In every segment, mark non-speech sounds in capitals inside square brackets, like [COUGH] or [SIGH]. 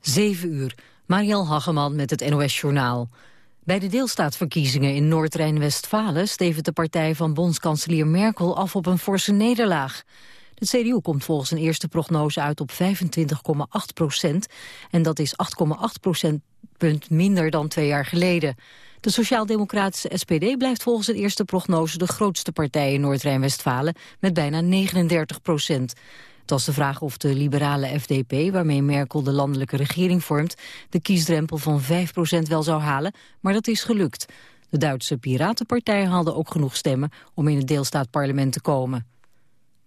7 uur. Mariel Hageman met het NOS Journaal. Bij de deelstaatverkiezingen in Noord-Rijn-Westfalen... stevend de partij van bondskanselier Merkel af op een forse nederlaag. De CDU komt volgens een eerste prognose uit op 25,8 procent. En dat is 8,8 procentpunt minder dan twee jaar geleden. De sociaal-democratische SPD blijft volgens een eerste prognose... de grootste partij in Noord-Rijn-Westfalen met bijna 39 procent. Het was de vraag of de liberale FDP, waarmee Merkel de landelijke regering vormt, de kiesdrempel van 5% wel zou halen, maar dat is gelukt. De Duitse Piratenpartij haalde ook genoeg stemmen om in het deelstaatparlement te komen.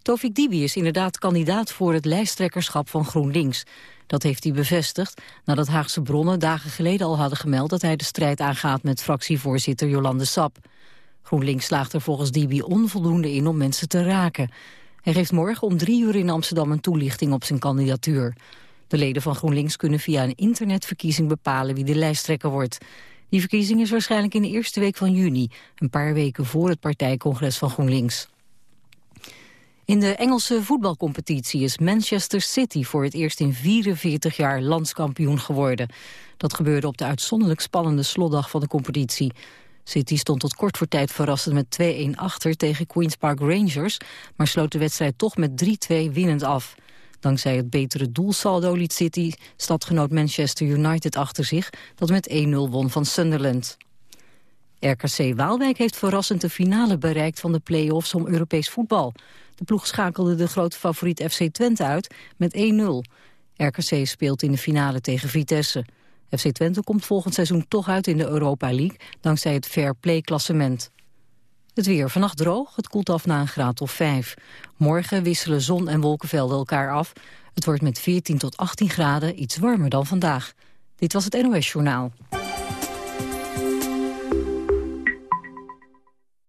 Tovik Dibi is inderdaad kandidaat voor het lijsttrekkerschap van GroenLinks. Dat heeft hij bevestigd nadat Haagse bronnen dagen geleden al hadden gemeld... dat hij de strijd aangaat met fractievoorzitter Jolande Sap. GroenLinks slaagt er volgens Dibi onvoldoende in om mensen te raken. Hij geeft morgen om drie uur in Amsterdam een toelichting op zijn kandidatuur. De leden van GroenLinks kunnen via een internetverkiezing bepalen wie de lijsttrekker wordt. Die verkiezing is waarschijnlijk in de eerste week van juni, een paar weken voor het partijcongres van GroenLinks. In de Engelse voetbalcompetitie is Manchester City voor het eerst in 44 jaar landskampioen geworden. Dat gebeurde op de uitzonderlijk spannende slotdag van de competitie. City stond tot kort voor tijd verrassend met 2-1 achter tegen Queen's Park Rangers, maar sloot de wedstrijd toch met 3-2 winnend af. Dankzij het betere doelsaldo liet City stadgenoot Manchester United achter zich, dat met 1-0 won van Sunderland. RKC Waalwijk heeft verrassend de finale bereikt van de play-offs om Europees voetbal. De ploeg schakelde de grote favoriet FC Twente uit met 1-0. RKC speelt in de finale tegen Vitesse. FC Twente komt volgend seizoen toch uit in de Europa League... dankzij het fair play klassement. Het weer vannacht droog, het koelt af na een graad of 5. Morgen wisselen zon en wolkenvelden elkaar af. Het wordt met 14 tot 18 graden iets warmer dan vandaag. Dit was het NOS Journaal.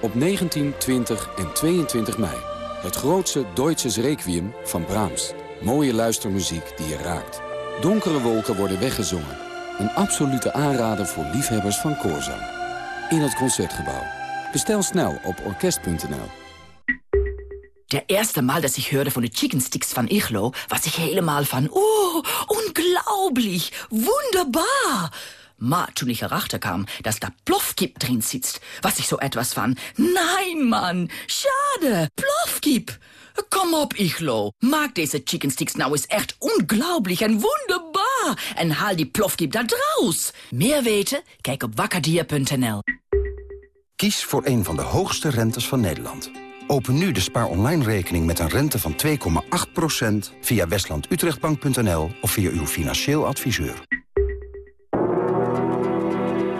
op 19, 20 en 22 mei. Het grootste Deutsches Requiem van Brahms. Mooie luistermuziek die je raakt. Donkere wolken worden weggezongen. Een absolute aanrader voor liefhebbers van koorzang. In het Concertgebouw. Bestel snel op orkest.nl. Der erste Mal, dass ich hörte von den Chicken Sticks van Ichlo, was ich helemaal van, oh, unglaublich, wunderbar. Maar toen ich erachter kam, dass da Plofkip drin sitzt, was ich so etwas van, nein, Mann, schade, Plofkip. Kom op, Ichlo. Maak deze chicken sticks nou eens echt unglaublich en wunderbar. En haal die plofkip daar draus. Meer weten? Kijk op wakkerdier.nl. Kies voor een van de hoogste rentes van Nederland. Open nu de spaar online rekening met een rente van 2,8% via westlandutrechtbank.nl of via uw financieel adviseur.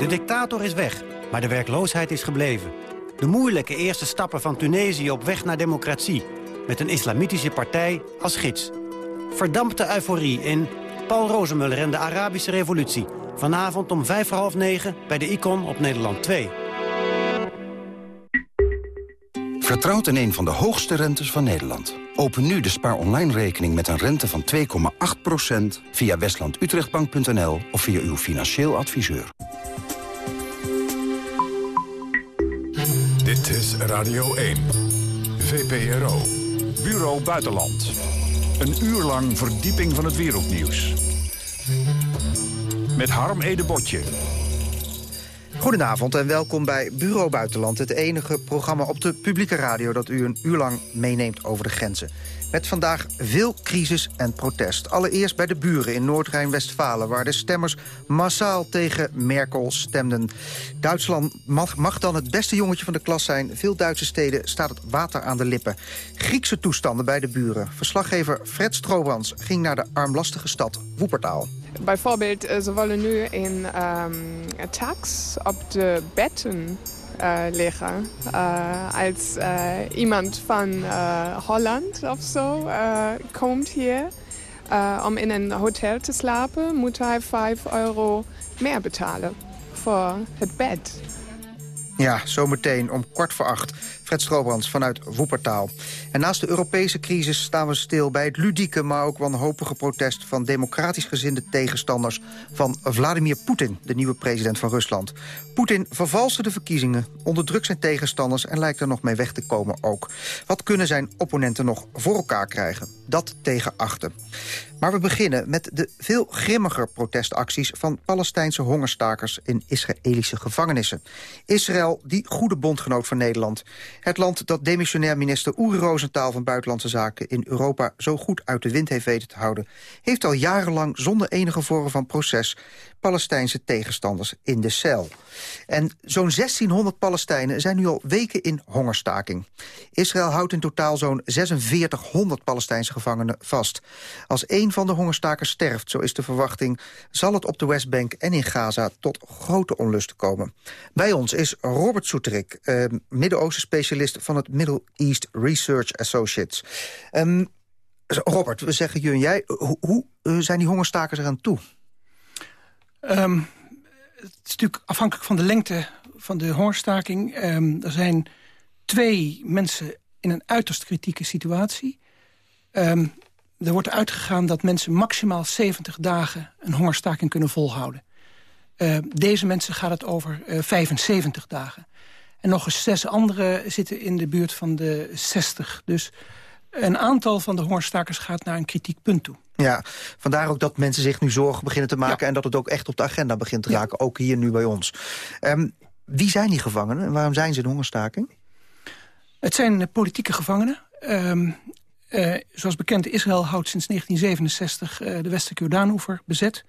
De dictator is weg, maar de werkloosheid is gebleven. De moeilijke eerste stappen van Tunesië op weg naar democratie... met een islamitische partij als gids. Verdampte euforie in Paul Rozemuller en de Arabische revolutie. Vanavond om vijf voor half negen bij de Icon op Nederland 2. Vertrouwt in een van de hoogste rentes van Nederland. Open nu de spaar online rekening met een rente van 2,8% via westlandutrechtbank.nl of via uw financieel adviseur. Dit is Radio 1, VPRO, Bureau Buitenland. Een uur lang verdieping van het wereldnieuws. Met Harm Edebotje. Goedenavond en welkom bij Bureau Buitenland. Het enige programma op de publieke radio dat u een uur lang meeneemt over de grenzen. Met vandaag veel crisis en protest. Allereerst bij de buren in Noord-Rijn-Westfalen... waar de stemmers massaal tegen Merkel stemden. Duitsland mag, dan het beste jongetje van de klas zijn. Veel Duitse steden staat het water aan de lippen. Griekse toestanden bij de buren. Verslaggever Fred Stroobrands ging naar de armlastige stad Woepertaal. Bijvoorbeeld, ze willen nu een um, tax op de betten uh, liggen. Uh, als iemand van Holland of zo komt hier, om in een hotel te slapen moet hij 5 euro meer betalen voor het bed. Ja, zometeen om kwart voor acht. Fred Stroobrands vanuit Woepertaal. En naast de Europese crisis staan we stil bij het ludieke... maar ook wanhopige protest van democratisch gezinde tegenstanders... van Vladimir Poetin, de nieuwe president van Rusland. Poetin vervalste de verkiezingen, onderdrukt zijn tegenstanders... en lijkt er nog mee weg te komen ook. Wat kunnen zijn opponenten nog voor elkaar krijgen? Dat tegen achten. Maar we beginnen met de veel grimmiger protestacties... van Palestijnse hongerstakers in Israëlische gevangenissen. Israël, die goede bondgenoot van Nederland... Het land dat demissionair minister Uri Rosenthal van Buitenlandse Zaken... in Europa zo goed uit de wind heeft weten te houden... heeft al jarenlang zonder enige vorm van proces... Palestijnse tegenstanders in de cel. En zo'n 1600 Palestijnen zijn nu al weken in hongerstaking. Israël houdt in totaal zo'n 4600 Palestijnse gevangenen vast. Als één van de hongerstakers sterft, zo is de verwachting... zal het op de Westbank en in Gaza tot grote onlusten komen. Bij ons is Robert Soeterik, eh, Midden-Oosten specialist... van het Middle East Research Associates. Um, Robert, we zeggen je en jij, hoe, hoe uh, zijn die hongerstakers eraan toe? Um, het is natuurlijk afhankelijk van de lengte van de hongerstaking. Um, er zijn twee mensen in een uiterst kritieke situatie. Er wordt uitgegaan dat mensen maximaal 70 dagen een hongerstaking kunnen volhouden. Deze mensen gaat het over uh, 75 dagen. En nog eens zes anderen zitten in de buurt van de 60. Dus een aantal van de hongerstakers gaat naar een kritiek punt toe. Ja, vandaar ook dat mensen zich nu zorgen beginnen te maken... en dat het ook echt op de agenda begint te raken, ook hier nu bij ons. Um, wie zijn die gevangenen en waarom zijn ze in hongerstaking? Het zijn politieke gevangenen. Um, uh, zoals bekend, Israël houdt sinds 1967 uh, de westelijke Jordaanoever bezet.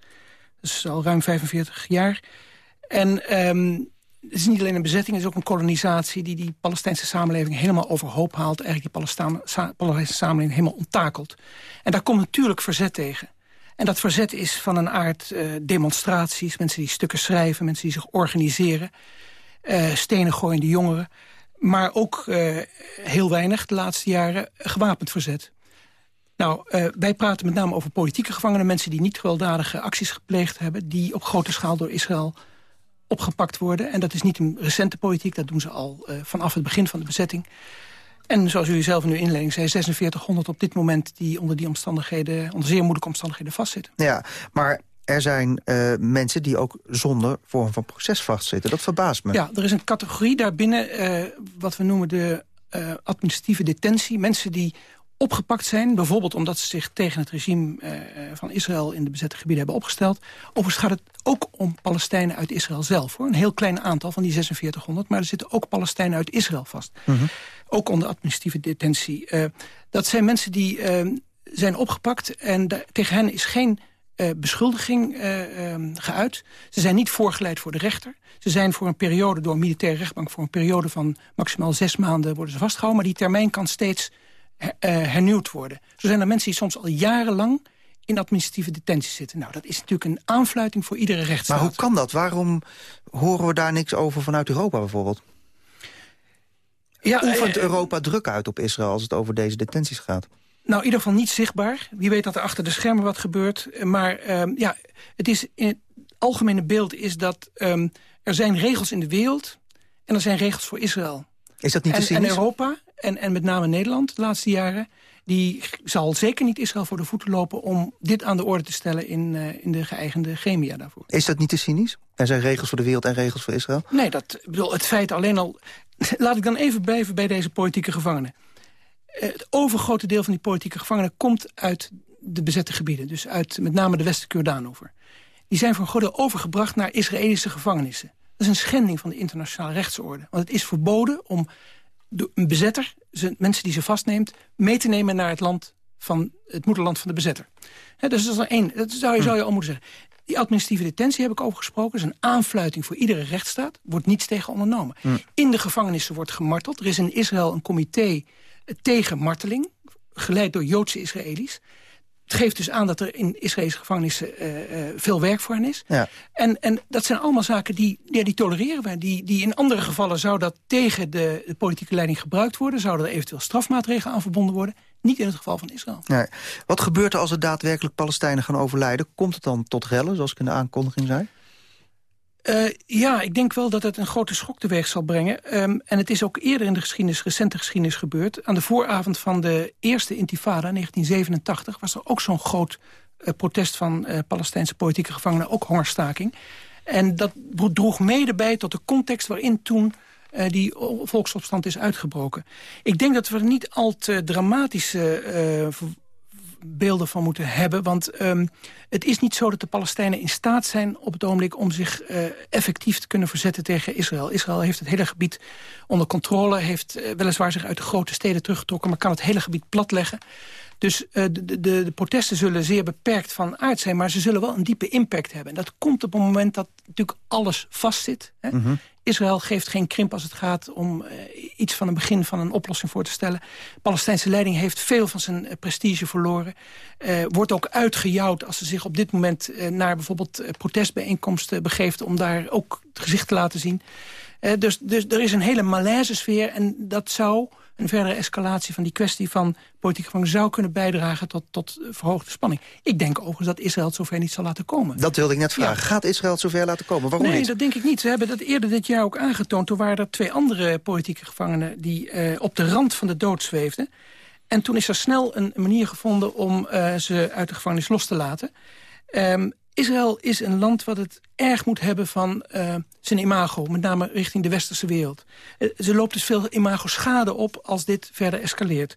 Dat is al ruim 45 jaar. En um, het is niet alleen een bezetting, het is ook een kolonisatie... die die Palestijnse samenleving helemaal overhoop haalt. Eigenlijk die Palestijnse samenleving helemaal onttakelt. En daar komt natuurlijk verzet tegen. En dat verzet is van een aard uh, demonstraties. Mensen die stukken schrijven, mensen die zich organiseren. Uh, stenen gooiende jongeren. Maar ook uh, heel weinig de laatste jaren gewapend verzet. Nou, wij praten met name over politieke gevangenen. Mensen die niet gewelddadige acties gepleegd hebben. Die op grote schaal door Israël opgepakt worden. En dat is niet een recente politiek, dat doen ze al uh, vanaf het begin van de bezetting. En zoals u zelf in uw inleiding zei, 4600 op dit moment... die onder die omstandigheden, onder zeer moeilijke omstandigheden vastzitten. Ja, maar er zijn uh, mensen die ook zonder vorm van proces vastzitten. Dat verbaast me. Ja, er is een categorie daarbinnen, uh, wat we noemen de administratieve detentie. Mensen die opgepakt zijn. Bijvoorbeeld omdat ze zich tegen het regime uh, van Israël... in de bezette gebieden hebben opgesteld. Overigens gaat het ook om Palestijnen uit Israël zelf. hoor. Een heel klein aantal van die 4600. Maar er zitten ook Palestijnen uit Israël vast. Mm -hmm. Ook onder administratieve detentie. Uh, dat zijn mensen die uh, zijn opgepakt. En tegen hen is geen beschuldiging um, geuit. Ze zijn niet voorgeleid voor de rechter. Ze zijn voor een periode door een militaire rechtbank... voor een periode van maximaal zes maanden worden ze vastgehouden. Maar die termijn kan steeds hernieuwd worden. Zo zijn er mensen die soms al jarenlang in administratieve detentie zitten. Nou, dat is natuurlijk een aanfluiting voor iedere rechtsstaat. Maar hoe kan dat? Waarom horen we daar niks over vanuit Europa bijvoorbeeld? Ja, Oefent uh, Europa druk uit op Israël als het over deze detenties gaat? Nou, in ieder geval niet zichtbaar. Wie weet dat er achter de schermen wat gebeurt. Maar uh, ja, het, is in het algemene beeld is dat um, er zijn regels in de wereld... en er zijn regels voor Israël. Is dat niet en, te En Europa en, en met name Nederland de laatste jaren... die zal zeker niet Israël voor de voeten lopen... om dit aan de orde te stellen in, uh, in de geëigende chemia daarvoor. Is dat niet te cynisch? Er zijn regels voor de wereld en regels voor Israël? Nee, dat, bedoel, het feit alleen al... [LAUGHS] Laat ik dan even blijven bij deze politieke gevangenen. Het overgrote deel van die politieke gevangenen komt uit de bezette gebieden. Dus uit met name de westelijke Jordaanover. Die zijn groot deel overgebracht naar Israëlische gevangenissen. Dat is een schending van de internationale rechtsorde. Want het is verboden om een bezetter, mensen die ze vastneemt... mee te nemen naar het land van het moederland van de bezetter. He, dus dat is één. Dat zou je, zou je al moeten zeggen. Die administratieve detentie heb ik over gesproken. Dat is een aanfluiting voor iedere rechtsstaat. Wordt niets tegen ondernomen. Mm. In de gevangenissen wordt gemarteld. Er is in Israël een comité tegen marteling. Geleid door Joodse Israëli's. Het geeft dus aan dat er in Israëlische gevangenissen uh, uh, veel werk voor hen is. Ja. En, en dat zijn allemaal zaken die, ja, die tolereren wij. Die, die in andere gevallen zou dat tegen de, de politieke leiding gebruikt worden. Zouden er eventueel strafmaatregelen aan verbonden worden. Niet in het geval van Israël. Nee. Wat gebeurt er als er daadwerkelijk Palestijnen gaan overlijden? Komt het dan tot rellen, zoals ik in de aankondiging zei? Uh, ja, ik denk wel dat het een grote schok teweeg zal brengen. Um, en het is ook eerder in de geschiedenis, recente geschiedenis gebeurd. Aan de vooravond van de eerste intifada, 1987... was er ook zo'n groot uh, protest van uh, Palestijnse politieke gevangenen. Ook hongerstaking. En dat droeg mede bij tot de context waarin toen die volksopstand is uitgebroken. Ik denk dat we niet al te dramatische beelden van moeten hebben. Want um, het is niet zo dat de Palestijnen in staat zijn op het ogenblik... om zich uh, effectief te kunnen verzetten tegen Israël. Israël heeft het hele gebied onder controle. Heeft uh, weliswaar zich uit de grote steden teruggetrokken... maar kan het hele gebied platleggen. Dus uh, de, de, de, protesten zullen zeer beperkt van aard zijn... maar ze zullen wel een diepe impact hebben. En dat komt op het moment dat natuurlijk alles vastzit. Hè? Mm -hmm. Israël geeft geen krimp als het gaat om uh, iets van een begin van een oplossing voor te stellen. De Palestijnse leiding heeft veel van zijn uh, prestige verloren. Uh, wordt ook uitgejouwd als ze zich op dit moment naar bijvoorbeeld protestbijeenkomsten begeeft... om daar ook het gezicht te laten zien. dus, dus er is een hele malaise sfeer en dat zou een verdere escalatie van die kwestie van politieke gevangenen... zou kunnen bijdragen tot, tot verhoogde spanning. Ik denk overigens dat Israël het zover niet zal laten komen. Dat wilde ik net vragen. Ja. Gaat Israël het zover laten komen? Waarom nee, niet? dat denk ik niet. Ze hebben dat eerder dit jaar ook aangetoond. Toen waren er twee andere politieke gevangenen... die uh, op de rand van de dood zweefden. En toen is er snel een manier gevonden om uh, ze uit de gevangenis los te laten. Um, Israël is een land wat het erg moet hebben van uh, zijn imago. Met name richting de westerse wereld. Uh, ze loopt dus veel imago-schade op als dit verder escaleert.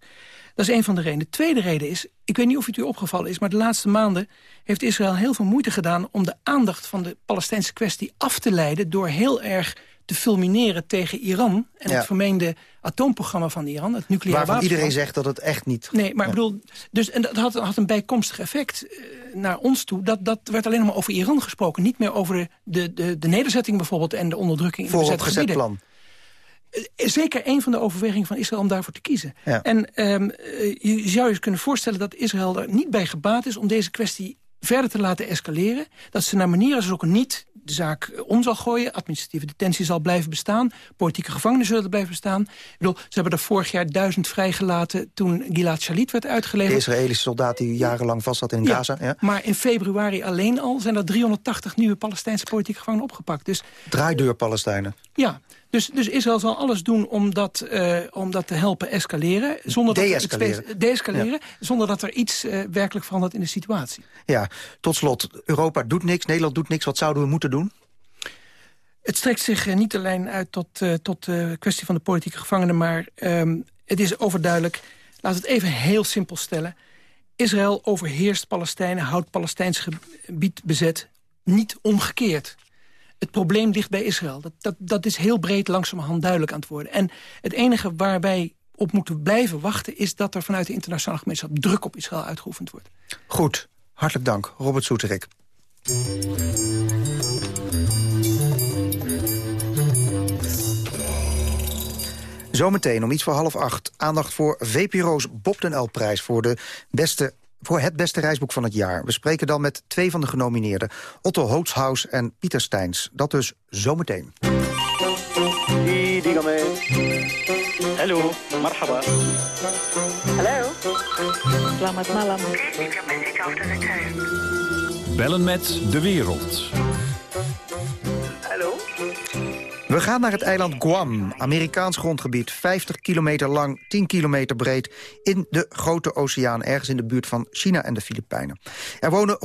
Dat is een van de redenen. De tweede reden is, ik weet niet of het u opgevallen is... maar de laatste maanden heeft Israël heel veel moeite gedaan... om de aandacht van de Palestijnse kwestie af te leiden... door heel erg te fulmineren tegen Iran... en ja. het vermeende atoomprogramma van Iran, het nucleaire Waarvan iedereen zegt dat het echt niet... Nee, maar ja. ik bedoel, dus, en dat had, had een bijkomstig effect uh, naar ons toe. Dat, dat werd alleen maar over Iran gesproken. Niet meer over de, de, de nederzetting bijvoorbeeld en de onderdrukking in de bezette gebieden. plan. Zeker een van de overwegingen van Israël om daarvoor te kiezen. Ja. En um, je zou je kunnen voorstellen dat Israël er niet bij gebaat is... om deze kwestie verder te laten escaleren. Dat ze naar manieren ook niet de zaak om zal gooien. Administratieve detentie zal blijven bestaan. Politieke gevangenen zullen blijven bestaan. Ik bedoel, ze hebben er vorig jaar duizend vrijgelaten... toen Gilad Shalit werd uitgeleverd. De Israëlische soldaat die jarenlang vast zat in ja, Gaza. Ja. Maar in februari alleen al zijn er 380 nieuwe Palestijnse politieke gevangenen opgepakt. Dus, Draaideur Palestijnen. Ja, dus, dus Israël zal alles doen om dat, uh, om dat te helpen escaleren. Zonder de-escaleren. Dat de-escaleren, ja. zonder dat er iets uh, werkelijk verandert in de situatie. Ja, tot slot. Europa doet niks, Nederland doet niks. Wat zouden we moeten doen? Het strekt zich uh, niet alleen uit tot, tot de kwestie van de politieke gevangenen... maar um, het is overduidelijk, laat het even heel simpel stellen... Israël overheerst Palestijnen, houdt Palestijns gebied bezet, niet omgekeerd. Het probleem ligt bij Israël. Dat, dat, dat is heel breed langzamerhand duidelijk aan het worden. En het enige waar wij op moeten blijven wachten... is dat er vanuit de internationale gemeenschap druk op Israël uitgeoefend wordt. Goed, hartelijk dank. Robert Soeterik. Zometeen om iets voor half acht. Aandacht voor VPRO's Bob den L-prijs voor de beste voor het beste reisboek van het jaar. We spreken dan met twee van de genomineerden. Otto Hootshaus en Pieter Steins. Dat dus zometeen. Hallo, marhaba. Hallo. Selamat malam. Bellen met de wereld. We gaan naar het eiland Guam, Amerikaans grondgebied. 50 kilometer lang, 10 kilometer breed, in de grote oceaan... ergens in de buurt van China en de Filipijnen. Er wonen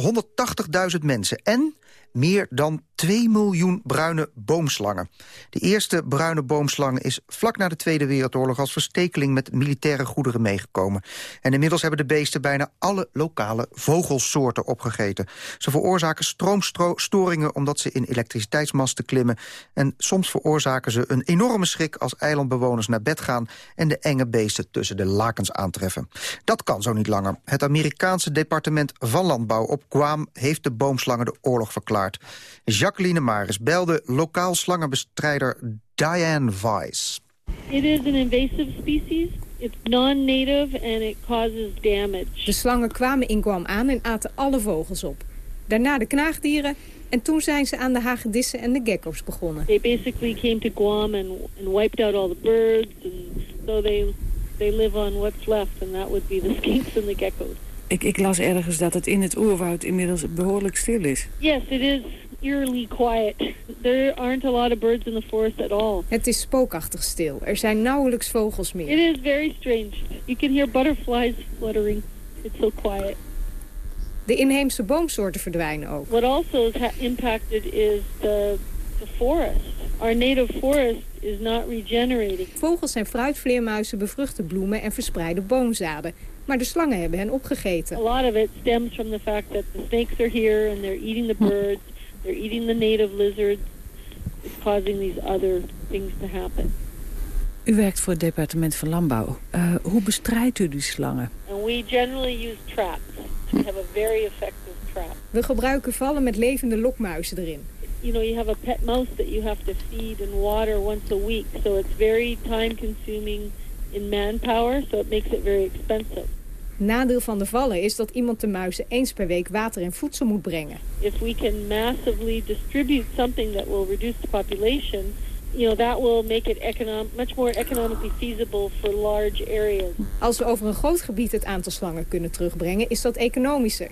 180.000 mensen en meer dan 2 miljoen bruine boomslangen. De eerste bruine boomslang is vlak na de Tweede Wereldoorlog... als verstekeling met militaire goederen meegekomen. En inmiddels hebben de beesten bijna alle lokale vogelsoorten opgegeten. Ze veroorzaken stroomstoringen omdat ze in elektriciteitsmasten klimmen... en soms veroorzaken ze een enorme schrik als eilandbewoners naar bed gaan... en de enge beesten tussen de lakens aantreffen. Dat kan zo niet langer. Het Amerikaanse departement van Landbouw op Guam... heeft de boomslangen de oorlog verklaard. Jacqueline Maris belde lokaal slangenbestrijder Diane Weiss. It is an invasive species. It's non-native and it causes damage. De slangen kwamen in Guam aan en aten alle vogels op. Daarna de knaagdieren en toen zijn ze aan de hagedissen en de gekkos begonnen. They basically came to Guam and, and wiped out all the birds and so they they live on what's left, and that would be the [LAUGHS] skinks and the geckos. Ik, ik las ergens dat het in het oerwoud inmiddels behoorlijk stil is. Yes, it is eerily quiet. There aren't a lot of birds in the forest at all. Het is spookachtig stil. Er zijn nauwelijks vogels meer. It is very strange. You can hear butterflies fluttering. It's so quiet. De inheemse boomsoorten verdwijnen ook. What also has impacted is the, the forest. Our native forest is not regenerating. Vogels en fruitvleermuizen bevruchten bloemen en verspreiden boomzaden. Maar de slangen hebben hen opgegeten. A lot of it stems from the fact that the snakes are here and they're eating the birds, they're eating the native lizards. It's causing these other things to happen. U werkt voor het departement van Landbouw. Uh, hoe bestrijdt u die slangen? And we generally use traps. We have a very effective trap. We gebruiken vallen met levende lokmuizen erin. You know, you have a pet mouse that you have to feed and water once a week. So it's very time consuming in manpower, so it makes it very expensive. Nadeel van de vallen is dat iemand de muizen eens per week water en voedsel moet brengen. If we can massively distribute something that will reduce the population, you know, that will make it economic, much more economically feasible for large areas. Als we over een groot gebied het aantal slangen kunnen terugbrengen, is dat economischer.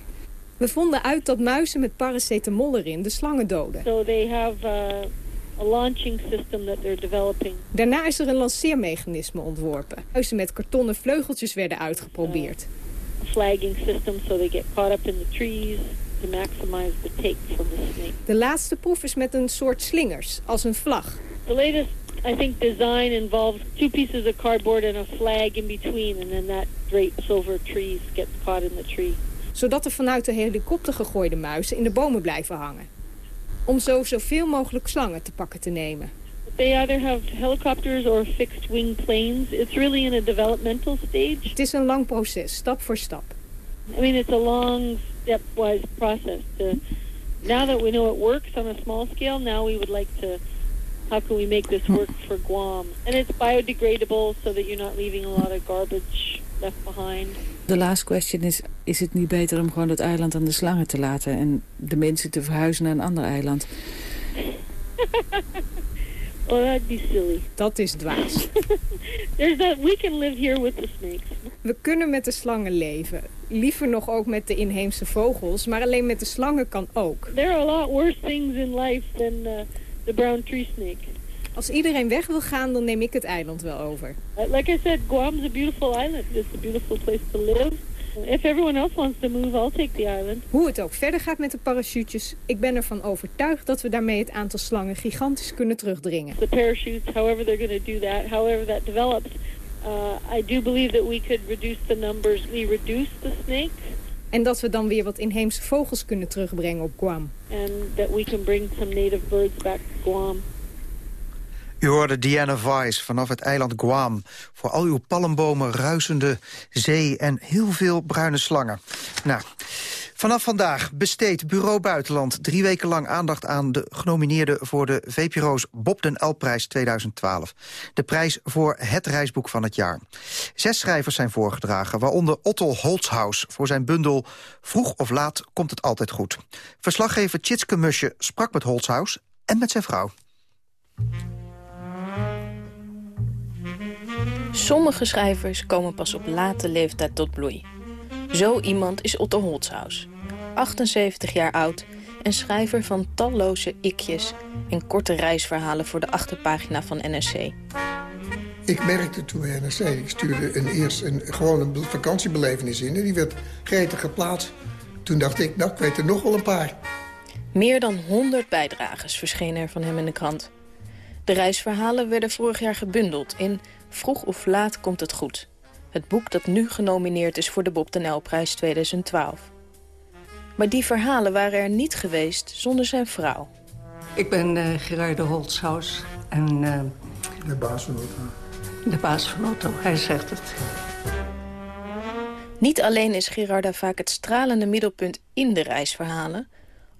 We vonden uit dat muizen met paracetamol erin de slangen doden. So they have uh, a launching system that they're developing. Daarna is er een lanceermechanisme ontworpen. Muizen met kartonnen vleugeltjes werden uitgeprobeerd. Flagging system so they get caught up in the trees to maximize the take from the snake. De laatste proef is met een soort slingers, als een vlag. The latest, I think, design involves two pieces of cardboard and a flag in between, and then that drapes over trees, gets caught in the tree. Zodat er vanuit de helikopter gegooide muizen in de bomen blijven hangen. Om zo zoveel mogelijk slangen te pakken te nemen. They either have helicopters or fixed wing planes. It's really in a developmental stage. Het is een lang proces, stap voor stap. I mean, it's a long stepwise process. To, now that we know it works on a small scale, now we would like to how can we make this work for Guam? And it's biodegradable so that you're not leaving a lot of garbage left behind. The last question is, is het niet beter om gewoon het eiland aan de slangen te laten... en de mensen te verhuizen naar een ander eiland? [LAUGHS] well, that'd be silly. Dat is dwaas. [LAUGHS] There's that, we can live here with the snakes. We kunnen met de slangen leven. Liever nog ook met de inheemse vogels, maar alleen met de slangen kan ook. There are a lot worse things in life than... Uh, the brown tree snake. Als iedereen weg wil gaan, dan neem ik het eiland wel over. Uh, like I said, Guam's a beautiful island. It's a beautiful place to live. If everyone else wants to move, I'll take the island. Hoe het ook verder gaat met de parachutes, ik ben ervan overtuigd dat we daarmee het aantal slangen gigantisch kunnen terugdringen. The parachutes, however they're going to do that, however that develops, uh, I do believe that we could reduce the numbers. We reduce the snakes. En dat we dan weer wat inheemse vogels kunnen terugbrengen op Guam. And that we can bring some native birds back to Guam. U hoorde Diana Weiss vanaf het eiland Guam. Voor al uw palmbomen, ruisende zee en heel veel bruine slangen. Nou, vanaf vandaag besteedt Bureau Buitenland drie weken lang aandacht aan de genomineerden voor de VPRO's Bob den L-prijs 2012. De prijs voor het reisboek van het jaar. Zes schrijvers zijn voorgedragen, waaronder Otto Holzhaus voor zijn bundel Vroeg of laat komt het altijd goed. Verslaggever Tjitske Musje sprak met Holzhaus en met zijn vrouw. Sommige schrijvers komen pas op late leeftijd tot bloei. Zo iemand is Otto Holzhaus. 78 jaar oud en schrijver van talloze ikjes... en korte reisverhalen voor de achterpagina van NRC. Ik merkte toen bij NRC, ik stuurde een, eerst een, gewoon een vakantiebelevenis in... en die werd gretig geplaatst. Toen dacht ik, nou, ik weet er nog wel een paar. Meer dan 100 bijdragers verschenen er van hem in de krant. De reisverhalen werden vorig jaar gebundeld in Vroeg of laat komt het goed. Het boek dat nu genomineerd is voor de Bob den prijs 2012. Maar die verhalen waren er niet geweest zonder zijn vrouw. Ik ben uh, Gerardo Holzhaus en... Uh, de baas van Otto. De baas van Otto, hij zegt het. Niet alleen is Gerarda vaak het stralende middelpunt in de reisverhalen...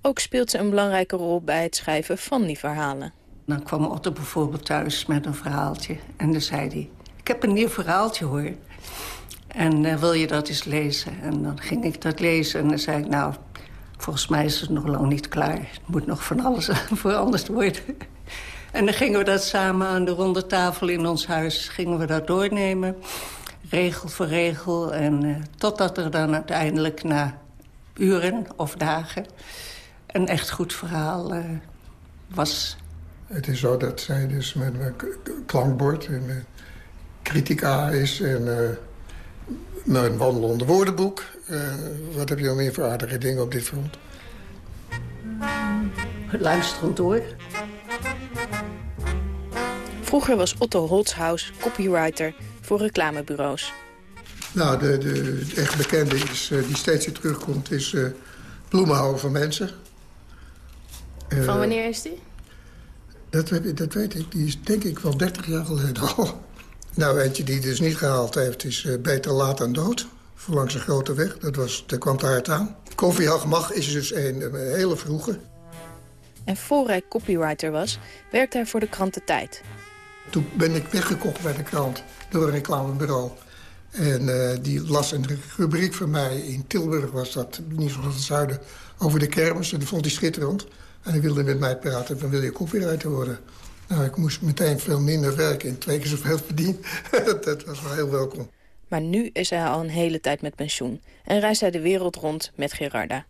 ook speelt ze een belangrijke rol bij het schrijven van die verhalen. Dan kwam Otto bijvoorbeeld thuis met een verhaaltje. En dan zei hij, ik heb een nieuw verhaaltje hoor. En uh, wil je dat eens lezen? En dan ging ik dat lezen en dan zei ik, nou, volgens mij is het nog lang niet klaar. Het moet nog van alles [LAUGHS] veranderd worden. En dan gingen we dat samen aan de ronde tafel in ons huis gingen we dat doornemen. regel voor regel. En uh, totdat er dan uiteindelijk na uren of dagen... een echt goed verhaal uh, was. Het is zo dat zij dus met een klankbord en critica is... en uh, een wandelende woordenboek. wat heb je nog meer voor aardige dingen op dit front? Luisterend door. Vroeger was Otto Holzhaus copywriter voor reclamebureaus. Nou, de, de echt bekende is, uh, die steeds weer terugkomt is uh, Bloemenhouden van Mensen. Uh, van wanneer is die? Dat, dat weet ik. Die is denk ik wel 30 jaar geleden al. [LAUGHS] Nou, eentje die dus niet gehaald heeft is Beter Laat dan Dood. Langs een grote weg. Dat, was, dat kwam te hard aan. Koffie Mag is dus een, een hele vroege. En voor hij copywriter was, werkte hij voor de krant De Tijd. Toen ben ik weggekocht bij de krant door een reclamebureau. En uh, die las een rubriek van mij in Tilburg, was dat, niet van het zuiden, over de kermis. En die vond hij schitterend. En hij wilde met mij praten van wil je copywriter worden. Nou, ik moest meteen veel minder werken en twee keer zoveel verdienen. [LAUGHS] dat was wel heel welkom. Maar nu is hij al een hele tijd met pensioen en reist hij de wereld rond met Gerarda.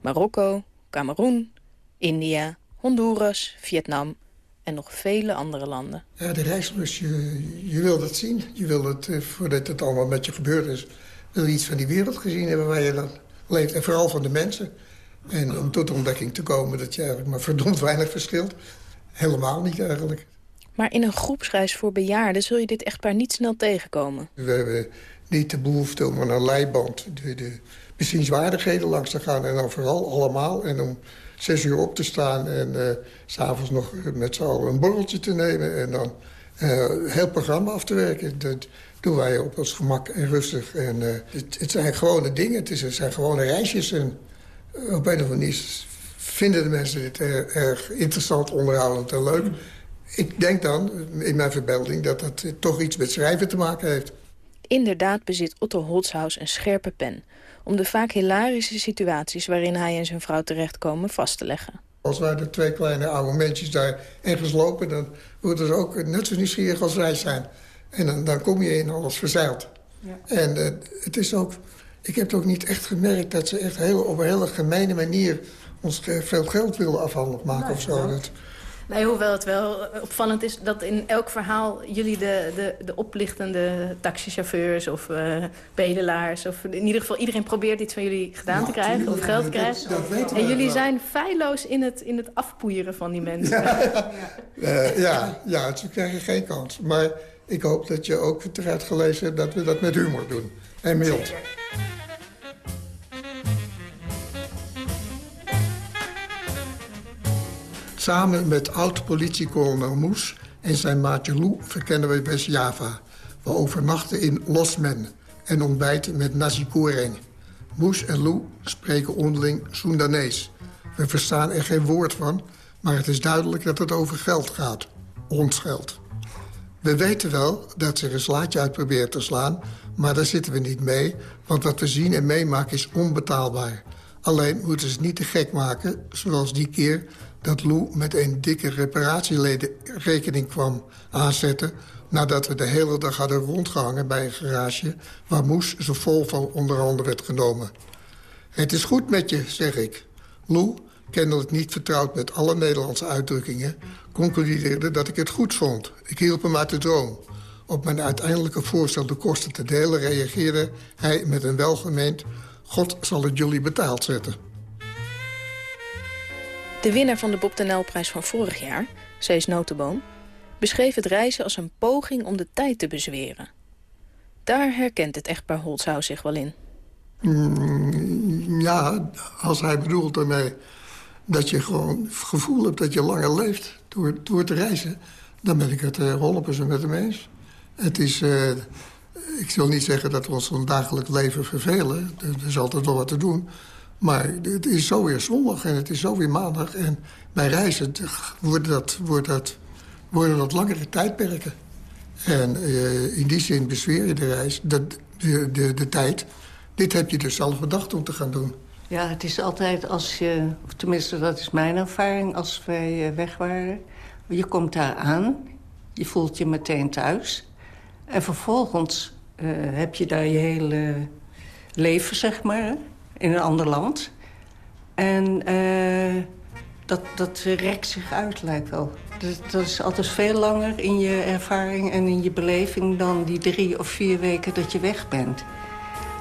Marokko, Cameroen, India, Honduras, Vietnam en nog vele andere landen. Ja, de reislust, je, je wil dat zien. Je wil het, eh, voordat het allemaal met je gebeurd is... wil je iets van die wereld gezien hebben waar je dan leeft. En vooral van de mensen. En om tot de ontdekking te komen dat je eigenlijk maar verdomd weinig verschilt. Helemaal niet eigenlijk. Maar in een groepsreis voor bejaarden zul je dit echtpaar niet snel tegenkomen. We hebben niet de behoefte om aan een leiband de, de bezienswaardigheden langs te gaan. En dan vooral allemaal. En om zes uur op te staan en uh, s'avonds nog met z'n allen een borreltje te nemen... en dan uh, heel programma af te werken. Dat doen wij op ons gemak en rustig. En, uh, het, het, zijn gewone dingen, het, is, het zijn gewone reisjes. En op een of andere manier vinden de mensen dit erg, erg interessant, onderhoudend en leuk. Ik denk dan, in mijn verbeelding, dat dat toch iets met schrijven te maken heeft. Inderdaad bezit Otto Holzhaus een scherpe pen om de vaak hilarische situaties waarin hij en zijn vrouw terechtkomen vast te leggen. Als wij de twee kleine oude mensjes daar ergens lopen... dan worden ze ook net zo nieuwsgierig als wij zijn. En dan, dan kom je in alles verzeild. Ja. En uh, het is ook... Ik heb ook niet echt gemerkt dat ze echt heel, op een hele gemene manier... ons veel geld willen afhandig maken of zo. Dat, Nee, hoewel het wel opvallend is dat in elk verhaal... jullie de, de, de oplichtende taxichauffeurs of uh, bedelaars... of in ieder geval iedereen probeert iets van jullie gedaan te krijgen of geld te krijgen. en jullie zijn feilloos in het, in het afpoeieren van die mensen. Ja, uh, [LAUGHS] ja, ja, ze krijgen geen kans. Maar ik hoop dat je ook terecht gelezen hebt dat we dat met humor doen. En mild. Samen met oud-politiekolonel Moes en zijn maatje Lou verkennen we West-Java. We overnachten in Losmen en ontbijten met nasi goreng. Moes en Lou spreken onderling Soendanees. We verstaan er geen woord van, maar het is duidelijk dat het over geld gaat. Ons geld. We weten wel dat ze een slaatje uit proberen te slaan... maar daar zitten we niet mee, want wat we zien en meemaken is onbetaalbaar. Alleen moeten ze het niet te gek maken, zoals die keer dat Lou met een dikke reparatierekening kwam aanzetten... nadat we de hele dag hadden rondgehangen bij een garage... waar Moes zijn Volvo onder andere werd genomen. Het is goed met je, zeg ik. Lou, kennelijk niet vertrouwd met alle Nederlandse uitdrukkingen... concludeerde dat ik het goed vond. Ik hielp hem uit de droom. Op mijn uiteindelijke voorstel de kosten te delen... reageerde hij met een welgemeend... God zal het jullie betaald zetten. De winnaar van de Bob de prijs van vorig jaar, Cees Notenboom... beschreef het reizen als een poging om de tijd te bezweren. Daar herkent het echtpaar Holzhau zich wel in. Mm, ja, als hij bedoelt daarmee dat je gewoon het gevoel hebt dat je langer leeft door, door te reizen... dan ben ik het uh, 100% met hem eens. Het is... Uh, ik wil niet zeggen dat we ons van dagelijks leven vervelen. Er is altijd wel wat te doen. Maar het is zo weer zondag en het is zo weer maandag. En bij reizen wordt dat, wordt dat, worden dat langere tijdperken. En uh, in die zin bezweer je de reis, de, de, de, de tijd. Dit heb je dus zelf bedacht om te gaan doen. Ja, het is altijd als je... Of tenminste, dat is mijn ervaring als wij eh, weg waren. Je komt daar aan, je voelt je meteen thuis. En vervolgens eh, heb je daar je hele leven, zeg maar, in een ander land. En uh, dat, dat rekt zich uit, lijkt wel. Dat, dat, is altijd veel langer in je ervaring en in je beleving... dan die drie of vier weken dat je weg bent.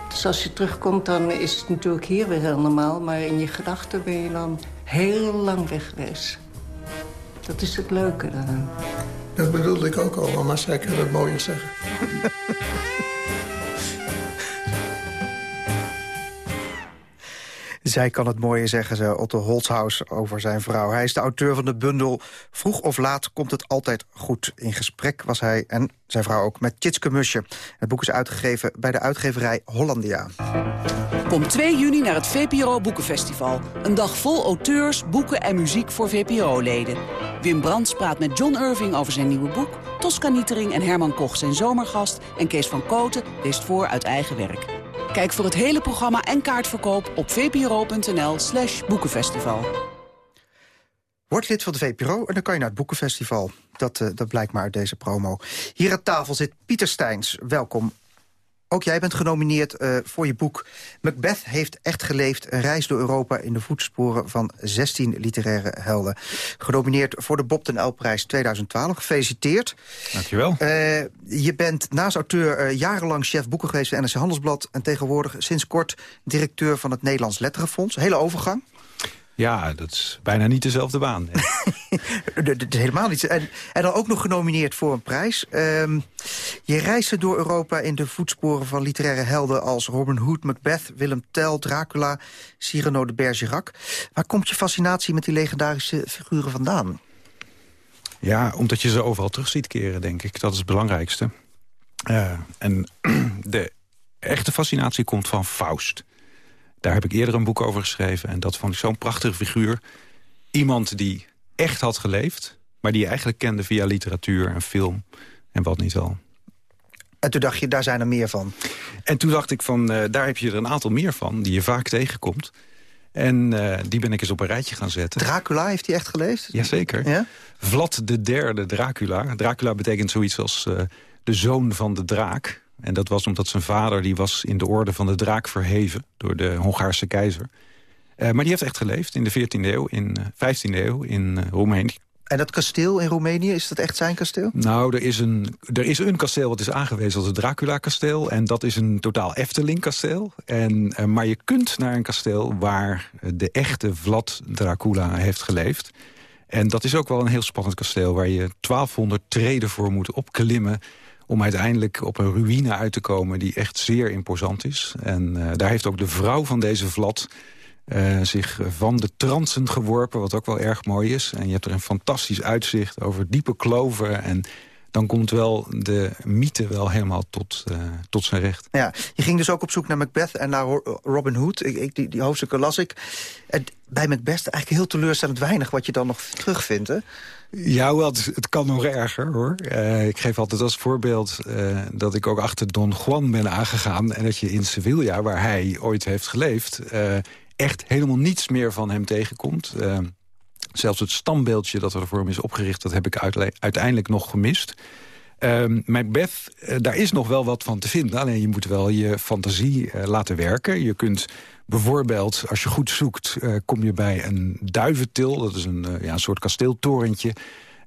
Dus als je terugkomt, dan is het natuurlijk hier weer heel normaal... maar in je gedachten ben je dan heel lang weg geweest. Dat is het leuke daaraan. Dat bedoelde ik ook al, maar zij kunnen het mooier zeggen. [LAUGHS] Zij kan het mooie zeggen, ze Otto Holzhaus over zijn vrouw. Hij is de auteur van de bundel Vroeg of laat komt het altijd goed. In gesprek was hij en zijn vrouw ook met Tjitske Musje. Het boek is uitgegeven bij de uitgeverij Hollandia. Kom 2 juni naar het VPRO Boekenfestival. Een dag vol auteurs, boeken en muziek voor VPRO-leden. Wim Brands praat met John Irving over zijn nieuwe boek... Tosca Nietering en Herman Koch zijn zomergast... en Kees van Koten leest voor uit eigen werk. Kijk voor het hele programma en kaartverkoop op vpro.nl slash boekenfestival. Word lid van de VPRO en dan kan je naar het Boekenfestival. Dat, uh, dat blijkt maar uit deze promo. Hier aan tafel zit Pieter Steins. Welkom. Ook jij bent genomineerd uh, voor je boek Macbeth heeft echt geleefd. Een reis door Europa in de voetsporen van 16 literaire helden. Genomineerd voor de Bob den L-prijs 2012. Gefeliciteerd. Dankjewel. Uh, je bent naast auteur uh, jarenlang chef boeken geweest bij NRC Handelsblad... en tegenwoordig sinds kort directeur van het Nederlands Letterenfonds. Hele overgang. Ja, dat is bijna niet dezelfde baan. [LAUGHS] dat is helemaal niet. En, en dan ook nog genomineerd voor een prijs. Um, je reisde door Europa in de voetsporen van literaire helden... als Robin Hood, Macbeth, Willem Tell, Dracula, Cyrano de Bergerac. Waar komt je fascinatie met die legendarische figuren vandaan? Ja, omdat je ze overal terug ziet keren, denk ik. Dat is het belangrijkste. Uh, en [CLEARS THROAT] de echte fascinatie komt van Faust... Daar heb ik eerder een boek over geschreven. En dat vond ik zo'n prachtige figuur. Iemand die echt had geleefd... maar die je eigenlijk kende via literatuur en film en wat niet al. En toen dacht je, daar zijn er meer van. En toen dacht ik van, uh, daar heb je er een aantal meer van... die je vaak tegenkomt. En uh, die ben ik eens op een rijtje gaan zetten. Dracula heeft hij echt geleefd? Jazeker. Ja? Vlad de derde Dracula. Dracula betekent zoiets als uh, de zoon van de draak. En dat was omdat zijn vader die was in de orde van de draak verheven... door de Hongaarse keizer. Uh, maar die heeft echt geleefd in de 14e eeuw, in uh, 15e eeuw in uh, Roemenië. En dat kasteel in Roemenië, is dat echt zijn kasteel? Nou, er is een, er is een kasteel wat is aangewezen als het Dracula-kasteel. En dat is een totaal Efteling-kasteel. En, maar je kunt naar een kasteel waar de echte Vlad Dracula heeft geleefd. En dat is ook wel een heel spannend kasteel... waar je 1200 treden voor moet opklimmen om uiteindelijk op een ruïne uit te komen die echt zeer imposant is. En uh, daar heeft ook de vrouw van deze Vlad uh, zich van de transen geworpen, wat ook wel erg mooi is. En je hebt er een fantastisch uitzicht over diepe kloven en dan komt wel de mythe wel helemaal tot, uh, tot zijn recht. Ja, je ging dus ook op zoek naar Macbeth en naar Robin Hood. Ik, ik, die, die hoofdstukken las ik. En bij Macbeth eigenlijk heel teleurstellend weinig wat je dan nog terugvindt, hè? Ja, wel, het, kan nog erger, hoor. Uh, ik geef altijd als voorbeeld uh, dat ik ook achter Don Juan ben aangegaan... en dat je in Sevilla, waar hij ooit heeft geleefd... Uh, echt helemaal niets meer van hem tegenkomt. zelfs het stambeeldje dat er voor hem is opgericht... dat heb ik uiteindelijk nog gemist. Um, Macbeth, daar is nog wel wat van te vinden. Alleen je moet wel je fantasie laten werken. Je kunt Bijvoorbeeld, als je goed zoekt, uh, kom je bij een duiventil. Dat is een, ja, een soort kasteeltorentje.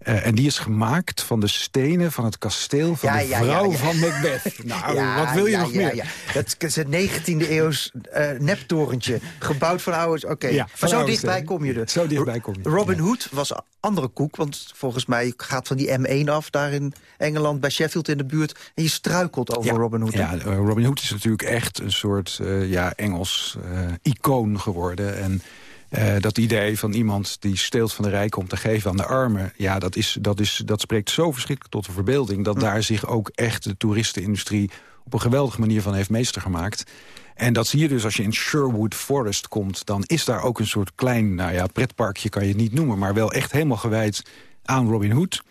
Uh, en die is gemaakt van de stenen van het kasteel van ja, de vrouw ja, ja, van Macbeth. [LAUGHS] Nou, wat wil je nog meer? Dat is het 19e eeuws uh, neptorentje. Gebouwd van ouders. Oké, okay. maar zo dichtbij kom je er. Zo dichtbij kom je. Robin Hood was andere koek. Want volgens mij gaat van die M1 af daar in Engeland... bij Sheffield in de buurt. En je struikelt over Robin Hood. Ja, Robin Hood is natuurlijk echt een soort uh, ja, Engels icoon geworden. En uh, dat idee van iemand die steelt van de rijken om te geven aan de armen... ja, dat, is, dat, is, dat spreekt zo verschrikkelijk tot de verbeelding... dat daar zich ook echt de toeristenindustrie op een geweldige manier van heeft meester gemaakt. En dat zie je dus als je in Sherwood Forest komt... dan is daar ook een soort klein nou ja, pretparkje, kan je het niet noemen... maar wel echt helemaal gewijd aan Robin Hood...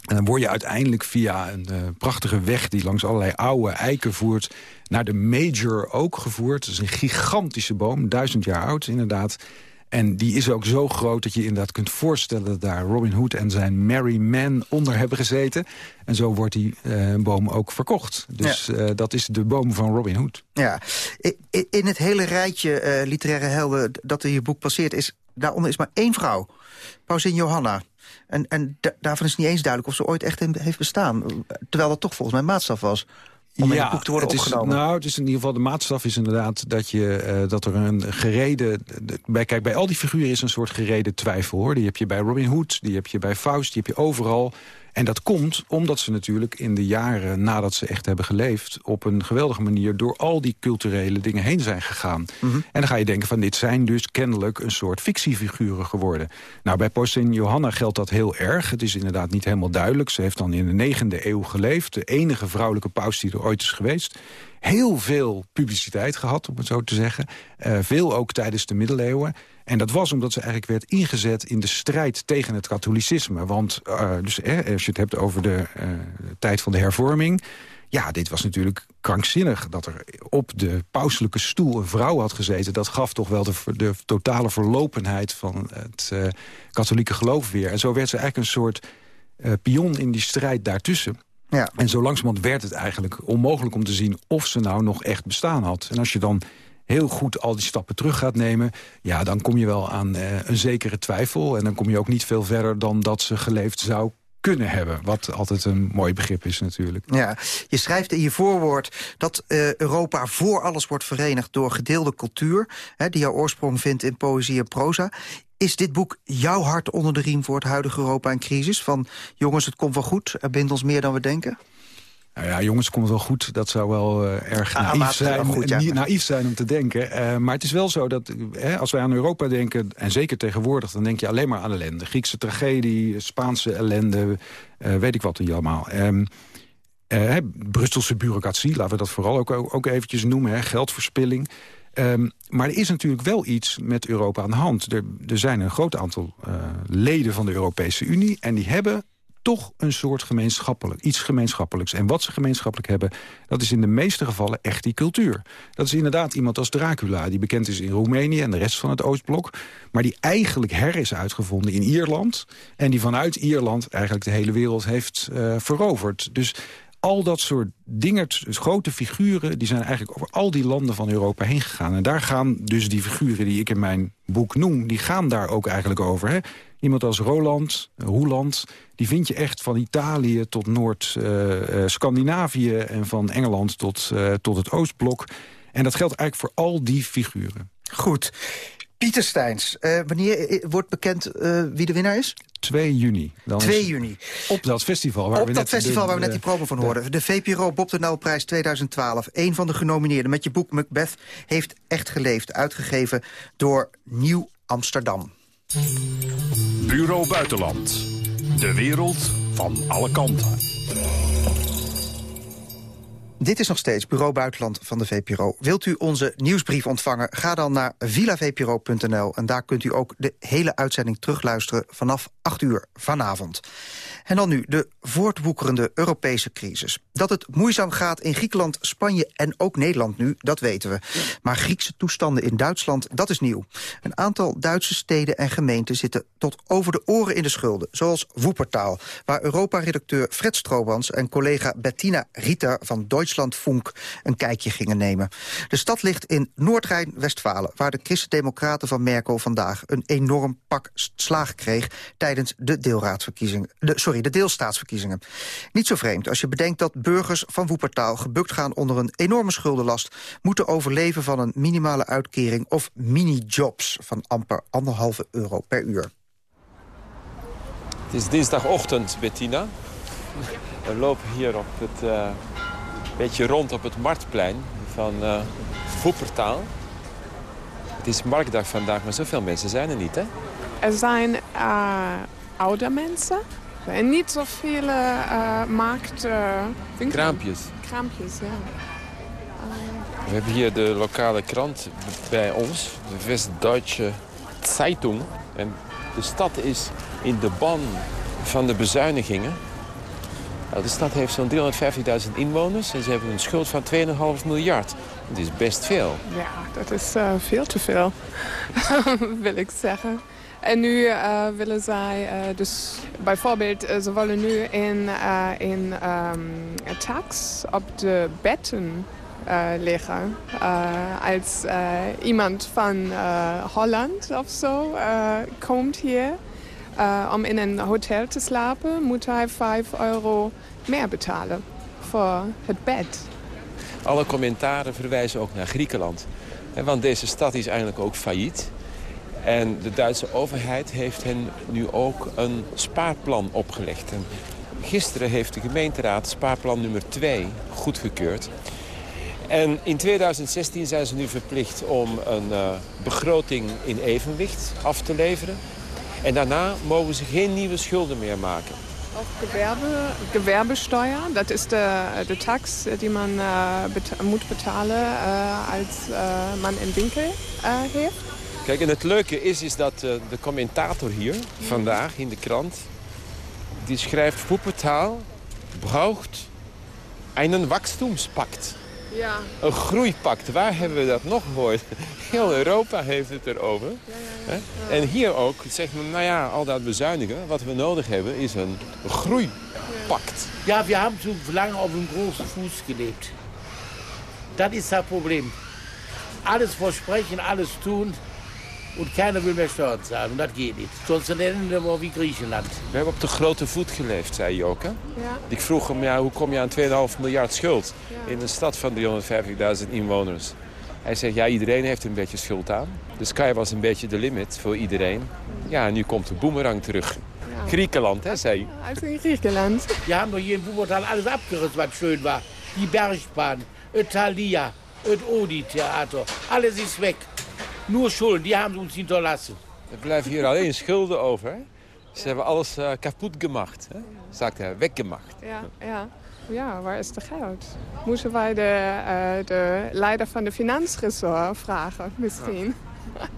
En dan word je uiteindelijk via een uh, prachtige weg... die langs allerlei oude eiken voert... naar de Major ook gevoerd. Dat is een gigantische boom, duizend jaar oud inderdaad. En die is ook zo groot dat je inderdaad kunt voorstellen... dat daar Robin Hood en zijn Merry Men onder hebben gezeten. En zo wordt die uh, boom ook verkocht. Dus uh, dat is de boom van Robin Hood. Ja, in het hele rijtje uh, literaire helden dat in je boek passeert... is daaronder is maar één vrouw, Pauzin Johanna. En, en daarvan is niet eens duidelijk of ze ooit echt heeft bestaan. Terwijl dat toch volgens mij maatstaf was om ja, in boek te worden het is, opgenomen. Nou, het is in ieder geval de maatstaf is inderdaad dat, je, uh, dat er een gereden... Bij, kijk, bij al die figuren is een soort gereden twijfel. hoor. Die heb je bij Robin Hood, die heb je bij Faust, die heb je overal. En dat komt omdat ze natuurlijk in de jaren nadat ze echt hebben geleefd... op een geweldige manier door al die culturele dingen heen zijn gegaan. Mm -hmm. En dan ga je denken van dit zijn dus kennelijk een soort fictiefiguren geworden. Nou, bij Postin Johanna geldt dat heel erg. Het is inderdaad niet helemaal duidelijk. Ze heeft dan in de negende eeuw geleefd. De enige vrouwelijke paus die er ooit is geweest heel veel publiciteit gehad, om het zo te zeggen. Uh, veel ook tijdens de middeleeuwen. En dat was omdat ze eigenlijk werd ingezet in de strijd tegen het katholicisme. Want uh, dus, eh, als je het hebt over de tijd van de hervorming... Ja, dit was natuurlijk krankzinnig dat er op de pauselijke stoel een vrouw had gezeten. Dat gaf toch wel de, de totale verlopenheid van het katholieke geloof weer. En zo werd ze eigenlijk een soort pion in die strijd daartussen. Ja. En zo langzamerhand werd het eigenlijk onmogelijk om te zien... of ze nou nog echt bestaan had. En als je dan heel goed al die stappen terug gaat nemen... ja, dan kom je wel aan uh, een zekere twijfel. En dan kom je ook niet veel verder dan dat ze geleefd zou kunnen hebben. Wat altijd een mooi begrip is natuurlijk. Ja, je schrijft in je voorwoord dat uh, Europa voor alles wordt verenigd... door gedeelde cultuur, hè, die jouw oorsprong vindt in poëzie en proza. Is dit boek jouw hart onder de riem voor het huidige Europa en crisis? Van jongens, het komt wel goed, er bindt ons meer dan we denken? Nou ja, jongens, komt wel goed. Dat zou wel uh, erg ah, naïef, zijn, goed, ja. naïef zijn om te denken. Uh, maar het is wel zo dat als wij aan Europa denken... en zeker tegenwoordig, dan denk je alleen maar aan ellende. Griekse tragedie, Spaanse ellende, uh, weet ik wat allemaal. Um, Brusselse bureaucratie, laten we dat vooral ook, ook eventjes noemen. Hè, geldverspilling. Um, maar er is natuurlijk wel iets met Europa aan de hand. Er, er zijn een groot aantal uh, leden van de Europese Unie... en die hebben toch een soort gemeenschappelijk, iets gemeenschappelijks. En wat ze gemeenschappelijk hebben, dat is in de meeste gevallen echt die cultuur. Dat is inderdaad iemand als Dracula, die bekend is in Roemenië en de rest van het Oostblok. Maar die eigenlijk her is uitgevonden in Ierland. En die vanuit Ierland eigenlijk de hele wereld heeft uh, veroverd. Dus al dat soort dingen, dus grote figuren... die zijn eigenlijk over al die landen van Europa heen gegaan. En daar gaan dus die figuren die ik in mijn boek noem... die gaan daar ook eigenlijk over. Hè? Iemand als Roland, Roeland, die vind je echt van Italië tot Noord-Scandinavië... Uh, en van Engeland tot, tot het Oostblok. En dat geldt eigenlijk voor al die figuren. Goed. Pieter Steins, wanneer wordt bekend wie de winnaar is? 2 juni. Dan 2 juni. Op dat festival waar op we dat net festival de, waar we net die promo van hoorden. De VPRO Bob de Nijlprijs 2012. Een van de genomineerden met je boek Macbeth heeft echt geleefd. Uitgegeven door Nieuw Amsterdam. Bureau Buitenland. De wereld van alle kanten. Dit is nog steeds Bureau Buitenland van de VPRO. Wilt u onze nieuwsbrief ontvangen? Ga dan naar villavpro.nl. En daar kunt u ook de hele uitzending terugluisteren vanaf 8 uur vanavond. En dan nu de voortwoekerende Europese crisis. Dat het moeizaam gaat in Griekenland, Spanje en ook Nederland nu, dat weten we. Maar Griekse toestanden in Duitsland, dat is nieuw. Een aantal Duitse steden en gemeenten zitten tot over de oren in de schulden. Zoals Woepertaal, waar Europa-redacteur Fred Stroobans en collega Bettina Rieter van Deutschlandfunk een kijkje gingen nemen. De stad ligt in Noord-Rijn-Westfalen, waar de christendemocraten van Merkel vandaag een enorm pak slaag kreeg tijdens de deelraadsverkiezingen. De, sorry, de deelstaatsverkiezingen. Niet zo vreemd als je bedenkt dat burgers van Woepertaal gebukt gaan onder een enorme schuldenlast, moeten overleven van een minimale uitkering of mini-jobs van amper anderhalve euro per uur. Het is dinsdagochtend, Bettina. We lopen hier op het, uh, beetje rond op het marktplein van uh. Het is marktdag vandaag, maar zoveel mensen zijn er niet, hè? Er zijn uh, oude mensen en niet zoveel uh, markt... Uh, kraampjes. Kraampjes, ja. We hebben hier de lokale krant bij ons, de West-Duitse Zeitung. En de stad is in de ban van de bezuinigingen. Nou, de stad heeft zo'n 350.000 inwoners en ze hebben een schuld van 2,5 miljard. Het is best veel. Ja, dat is uh, veel te veel, [LAUGHS] wil ik zeggen. En nu uh, willen zij uh, dus bijvoorbeeld, ze willen nu een, een um, tax op de betten liggen. als iemand van Holland of zo komt hier om in een hotel te slapen, moet hij 5 euro meer betalen voor het bed. Alle commentaren verwijzen ook naar Griekenland. Want deze stad is eigenlijk ook failliet. En de Duitse overheid heeft hen nu ook een spaarplan opgelegd. En gisteren heeft de gemeenteraad spaarplan nummer 2 goedgekeurd. En in 2016 zijn ze nu verplicht om een uh, begroting in evenwicht af te leveren. En daarna mogen ze geen nieuwe schulden meer maken. Ook gewerbe, gewerbesteuer, dat is de, de tax die man uh, bet moet betalen uh, als uh, man een winkel heeft. Kijk, en het leuke is, is dat de commentator hier vandaag in de krant... die schrijft, Poepetaal braucht een wachstumspact. Ja. Een groeipact. Waar hebben we dat nog gehoord? [LAUGHS] Heel Europa heeft het erover. Ja, ja, ja. En hier ook zegt men, nou ja, al dat bezuinigen. Wat we nodig hebben is een groeipact. Ja, we hebben zo lang op een großen Fuß gelebt. Dat is het probleem. Alles versprechen, alles doen. En keiner wil meer Steuern zahlen. Dat geht niet. Sonst enden we wie Griechenland. We hebben op de grote voet geleefd, zei Joke. Ja. Ik vroeg hem, ja, hoe kom je aan 2,5 miljard schuld in een stad van 350.000 inwoners? Hij zegt, ja, iedereen heeft een beetje schuld aan. De sky was een beetje de limit voor iedereen. Ja, en nu komt de boemerang terug. Ja. Griekenland, hè, zei Uit in Griekenland. Die hebben nog hier in Wuppertal alles abgerissen, wat schön war. Die Bergbahn, het Thalia, het Odi-Theater, alles is weg. Nur schulden, die hebben ze ons hinterlassen. Er blijven hier alleen schulden over. Hè? Ze hebben alles uh, kapot gemaakt. Hè? Sagt weggemaakt. Ja, ja. ja, waar is de geld? Moeten wij de, uh, de leider van de Finanzressort vragen, misschien?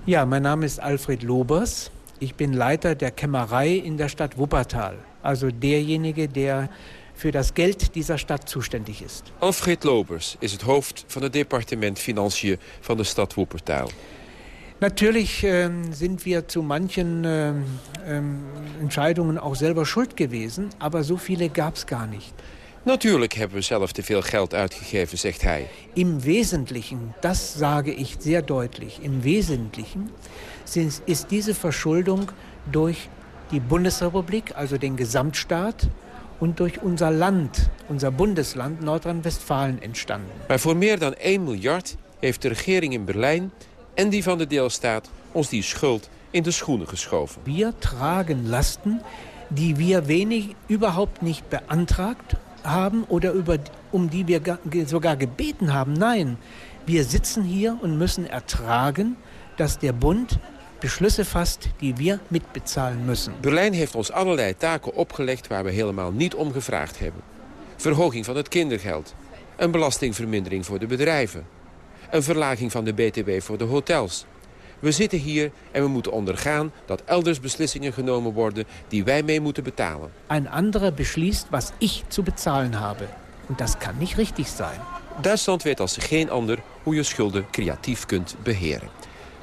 Ja, mein Name ist Alfred Lobers. Ich bin Leiter der Kämmerei in der Stadt Wuppertal. Also derjenige, der für das Geld dieser Stadt zuständig ist. Alfred Lobers is het hoofd van het departement Financiën van de stad Wuppertal. Natürlich äh, sind wir zu manchen äh, äh, Entscheidungen auch selber schuld gewesen, aber so viele gab es gar nicht. Natuurlijk hebben we zelf te veel geld uitgegeven, zegt hij. Im Wesentlichen, das sage ich sehr deutlich, im Wesentlichen ist diese Verschuldung durch die Bundesrepublik, also den Gesamtstaat, und durch unser Land, unser Bundesland Nordrhein-Westfalen entstanden. Maar voor meer dan 1 miljard heeft de regering in Berlijn en die van de deelstaat ons die schuld in de schoenen geschoven. Wir tragen Lasten, die wir wenig überhaupt nicht beantragt haben oder über, um die wir sogar gebeten haben. Nein, wir sitzen hier und müssen ertragen, dass der Bund Beschlüsse fasst die wir mitbezahlen müssen. Berlijn heeft ons allerlei taken opgelegd waar we helemaal niet om gevraagd hebben. Verhoging van het kindergeld. Een belastingvermindering voor de bedrijven. Een verlaging van de BTW voor de hotels. We zitten hier en we moeten ondergaan dat elders beslissingen genomen worden die wij mee moeten betalen. Een andere beslist wat ik te betalen heb. En dat kan niet richtig zijn. Duitsland weet als geen ander hoe je schulden creatief kunt beheren.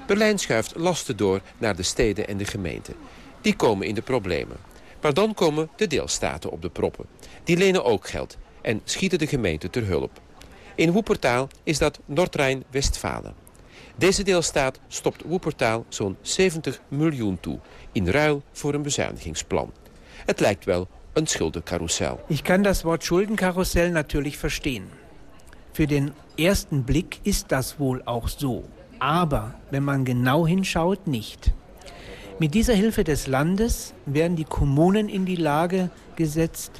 Berlijn schuift lasten door naar de steden en de gemeenten. Die komen in de problemen. Maar dan komen de deelstaten op de proppen. Die lenen ook geld en schieten de gemeenten ter hulp. In Woepertaal is dat Noord-Rijn-Westfalen. Deze deelstaat stopt Woepertaal zo'n 70 miljoen toe... in ruil voor een bezuinigingsplan. Het lijkt wel een schuldenkarussel. Ik kan dat woord schuldenkarussel natuurlijk verstaan. Für den ersten Blick ist das wohl auch so. Aber wenn man genau hinschaut, nicht. Mit dieser Hilfe des Landes werden die Kommunen in die Lage gesetzt,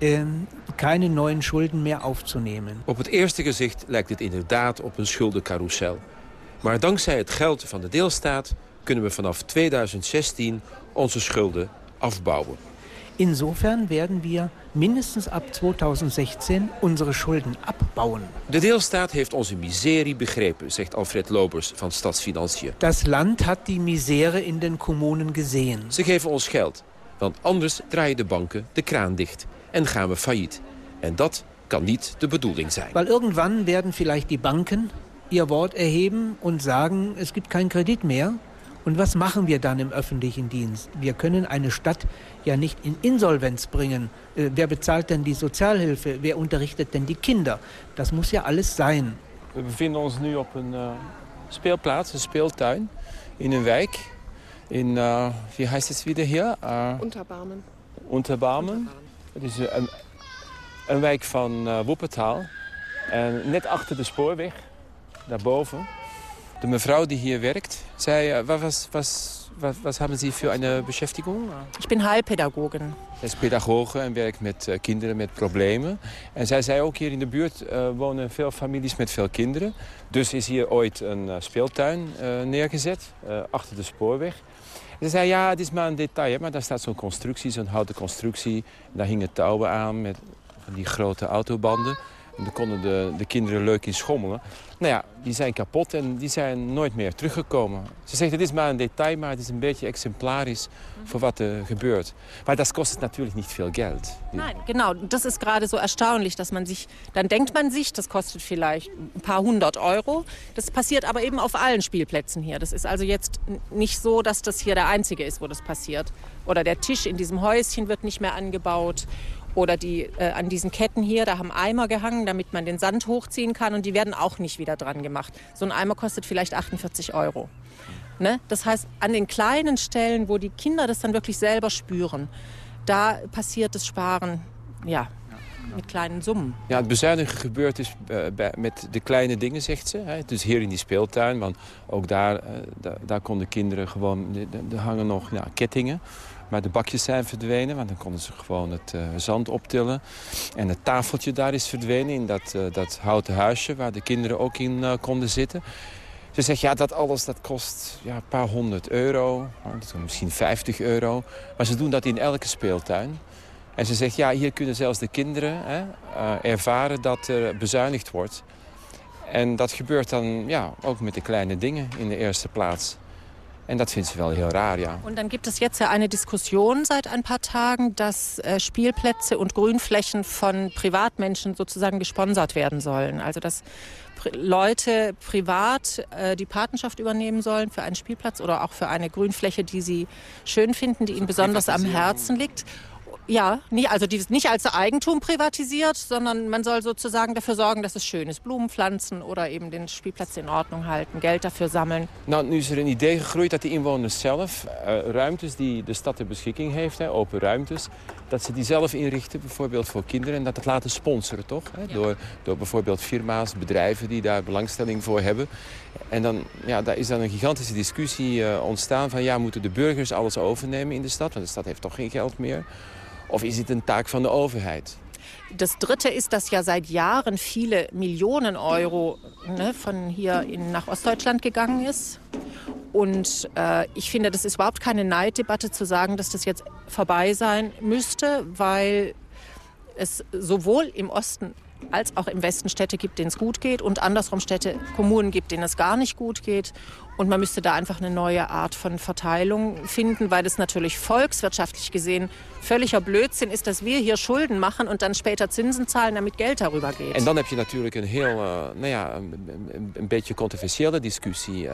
ähm, keine neuen Schulden mehr aufzunehmen. Op het eerste gezicht lijkt het inderdaad op een schuldencarousel. Maar dankzij het geld van de deelstaat kunnen we vanaf 2016 onze schulden afbouwen. Insofern werden wir mindestens ab 2016 unsere Schulden abbauen. De deelstaat heeft onze miserie begrepen, zegt Alfred Lobers van Stadsfinanciën. Das Land hat die Misere in den Kommunen gesehen. Ze geven ons geld, want anders draaien de banken de kraan dicht en gaan we failliet. En dat kan niet de bedoeling zijn. Weil irgendwann werden vielleicht die Banken ihr Wort erheben und sagen, es gibt keinen Kredit mehr. Und was machen wir dann im öffentlichen Dienst? Wir können eine Stadt ja nicht in Insolvenz bringen. Äh, wer bezahlt denn die Sozialhilfe? Wer unterrichtet denn die Kinder? Das muss ja alles sein. We bevinden ons nu op een uh, speelplaats, een speeltuin, in een wijk. In, uh, wie heißt es wieder hier? Uh, Unterbarmen. Unterbarmen. Het is een, een wijk van uh. En net achter de spoorweg, daarboven. De mevrouw die hier werkt, zij, uh, was, was, was, was haben Sie für eine Beschäftigung? Ich bin Heilpädagogin. Zij is pedagoge en werkt met uh, kinderen met problemen. En zij zei ook hier in de buurt uh, wonen veel families met veel kinderen. Dus is hier ooit een uh, speeltuin neergezet, achter de spoorweg. En ze zei, ja, het is maar een detail, hè, maar daar staat zo'n constructie, zo'n houten constructie. Daar hingen touwen aan met van die grote autobanden. En daar konden de, de kinderen leuk in schommelen. Nou ja, die zijn kapot en die zijn nooit meer teruggekomen. Ze zegt, het is maar een detail, maar het is een beetje exemplarisch voor wat er gebeurt. Maar das kostet natürlich nicht viel Geld. Nein, genau. Das ist gerade so erstaunlich, dass man sich, dann denkt man sich, das kostet vielleicht ein paar hundert Euro. Das passiert aber eben auf allen Spielplätzen hier. Das ist also jetzt nicht so, dass das hier der einzige ist, wo das passiert. Oder der Tisch in diesem Häuschen wird nicht mehr angebaut. Oder die, äh, an diesen Ketten hier, da haben Eimer gehangen, damit man den Sand hochziehen kann. Und die werden auch nicht wieder dran gemacht. So ein Eimer kostet vielleicht 48 Euro. Ne? Das heißt, an den kleinen Stellen, wo die Kinder das dann wirklich selber spüren, da passiert das Sparen ja, met kleine summen. Ja, het bezuinigen gebeurt dus uh, met de kleine dingen, zegt ze. Dus hier in die speeltuin, want ook daar, uh, daar, daar konden kinderen gewoon... Er hangen nog ja, kettingen. Maar de bakjes zijn verdwenen, want dan konden ze gewoon het uh, zand optillen. En het tafeltje daar is verdwenen in dat, uh, dat houten huisje... waar de kinderen ook in uh, konden zitten. Ze zegt, ja, dat alles dat kost ja, een paar honderd euro, misschien 50 euro. Maar ze doen dat in elke speeltuin. En ze zegt, ja, hier kunnen zelfs de kinderen hè, ervaren dat er bezuinigd wordt. En dat gebeurt dan ja, ook met de kleine dingen in de eerste plaats. En dat vindt ze wel heel raar, ja. Und dann gibt es jetzt ja eine Diskussion seit ein paar Tagen, dass äh, Spielplätze und Grünflächen von Privatmenschen sozusagen gesponsert werden sollen. Also dass Leute privat äh, die Patenschaft übernehmen sollen für einen Spielplatz oder auch für eine Grünfläche, die sie schön finden, die ihnen besonders am Herzen liegt. Ja, nicht, also die ist nicht als Eigentum privatisiert, sondern man soll sozusagen dafür sorgen, dass es schön ist. Blumen pflanzen oder eben den Spielplatz in Ordnung halten, Geld dafür sammeln. Nou, nu is er een idee gegroeid dat de inwoners zelf uh, ruimtes die de stad ter beschikking heeft, hè, open ruimtes, dat ze die zelf inrichten, bijvoorbeeld voor kinderen, en dat het laten sponsoren, toch? Hè, door, door bijvoorbeeld firma's, bedrijven die daar belangstelling voor hebben. En dan, ja, daar is dan een gigantische discussie uh, ontstaan van, ja, moeten de burgers alles overnemen in de stad? Want de stad heeft toch geen geld meer. Of is het een taak van de overheid? Das Dritte ist, dass ja seit Jahren viele Millionen Euro ne, von hier in, nach Ostdeutschland gegangen ist. Und äh, ich finde, das ist überhaupt keine Neiddebatte zu sagen, dass das jetzt vorbei sein müsste, weil es sowohl im Osten als auch im Westen Städte gibt, denen es gut geht und andersrum Städte, Kommunen gibt, denen es gar nicht gut geht. Und man müsste da einfach eine neue Art von Verteilung finden, weil es natürlich volkswirtschaftlich gesehen völliger Blödsinn ist, dass wir hier Schulden machen und dann später Zinsen zahlen, damit Geld darüber geht. En dan heb je natuurlijk een heel, uh, nou ja, een, een beetje controversiële uh,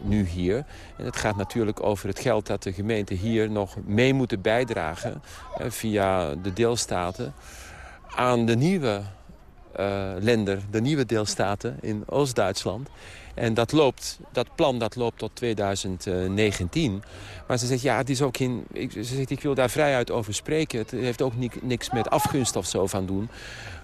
nu hier. En het gaat natuurlijk over het geld dat de gemeenten hier nog mee moeten bijdragen uh, via de deelstaten aan de nieuwe uh, lender, de nieuwe deelstaten in Oost-Duitsland. En dat, loopt, dat plan dat loopt tot 2019. Maar ze zegt, ja, het is ook ik, ze zegt, ik wil daar vrijuit over spreken. Het heeft ook niks met afgunst of zo van doen.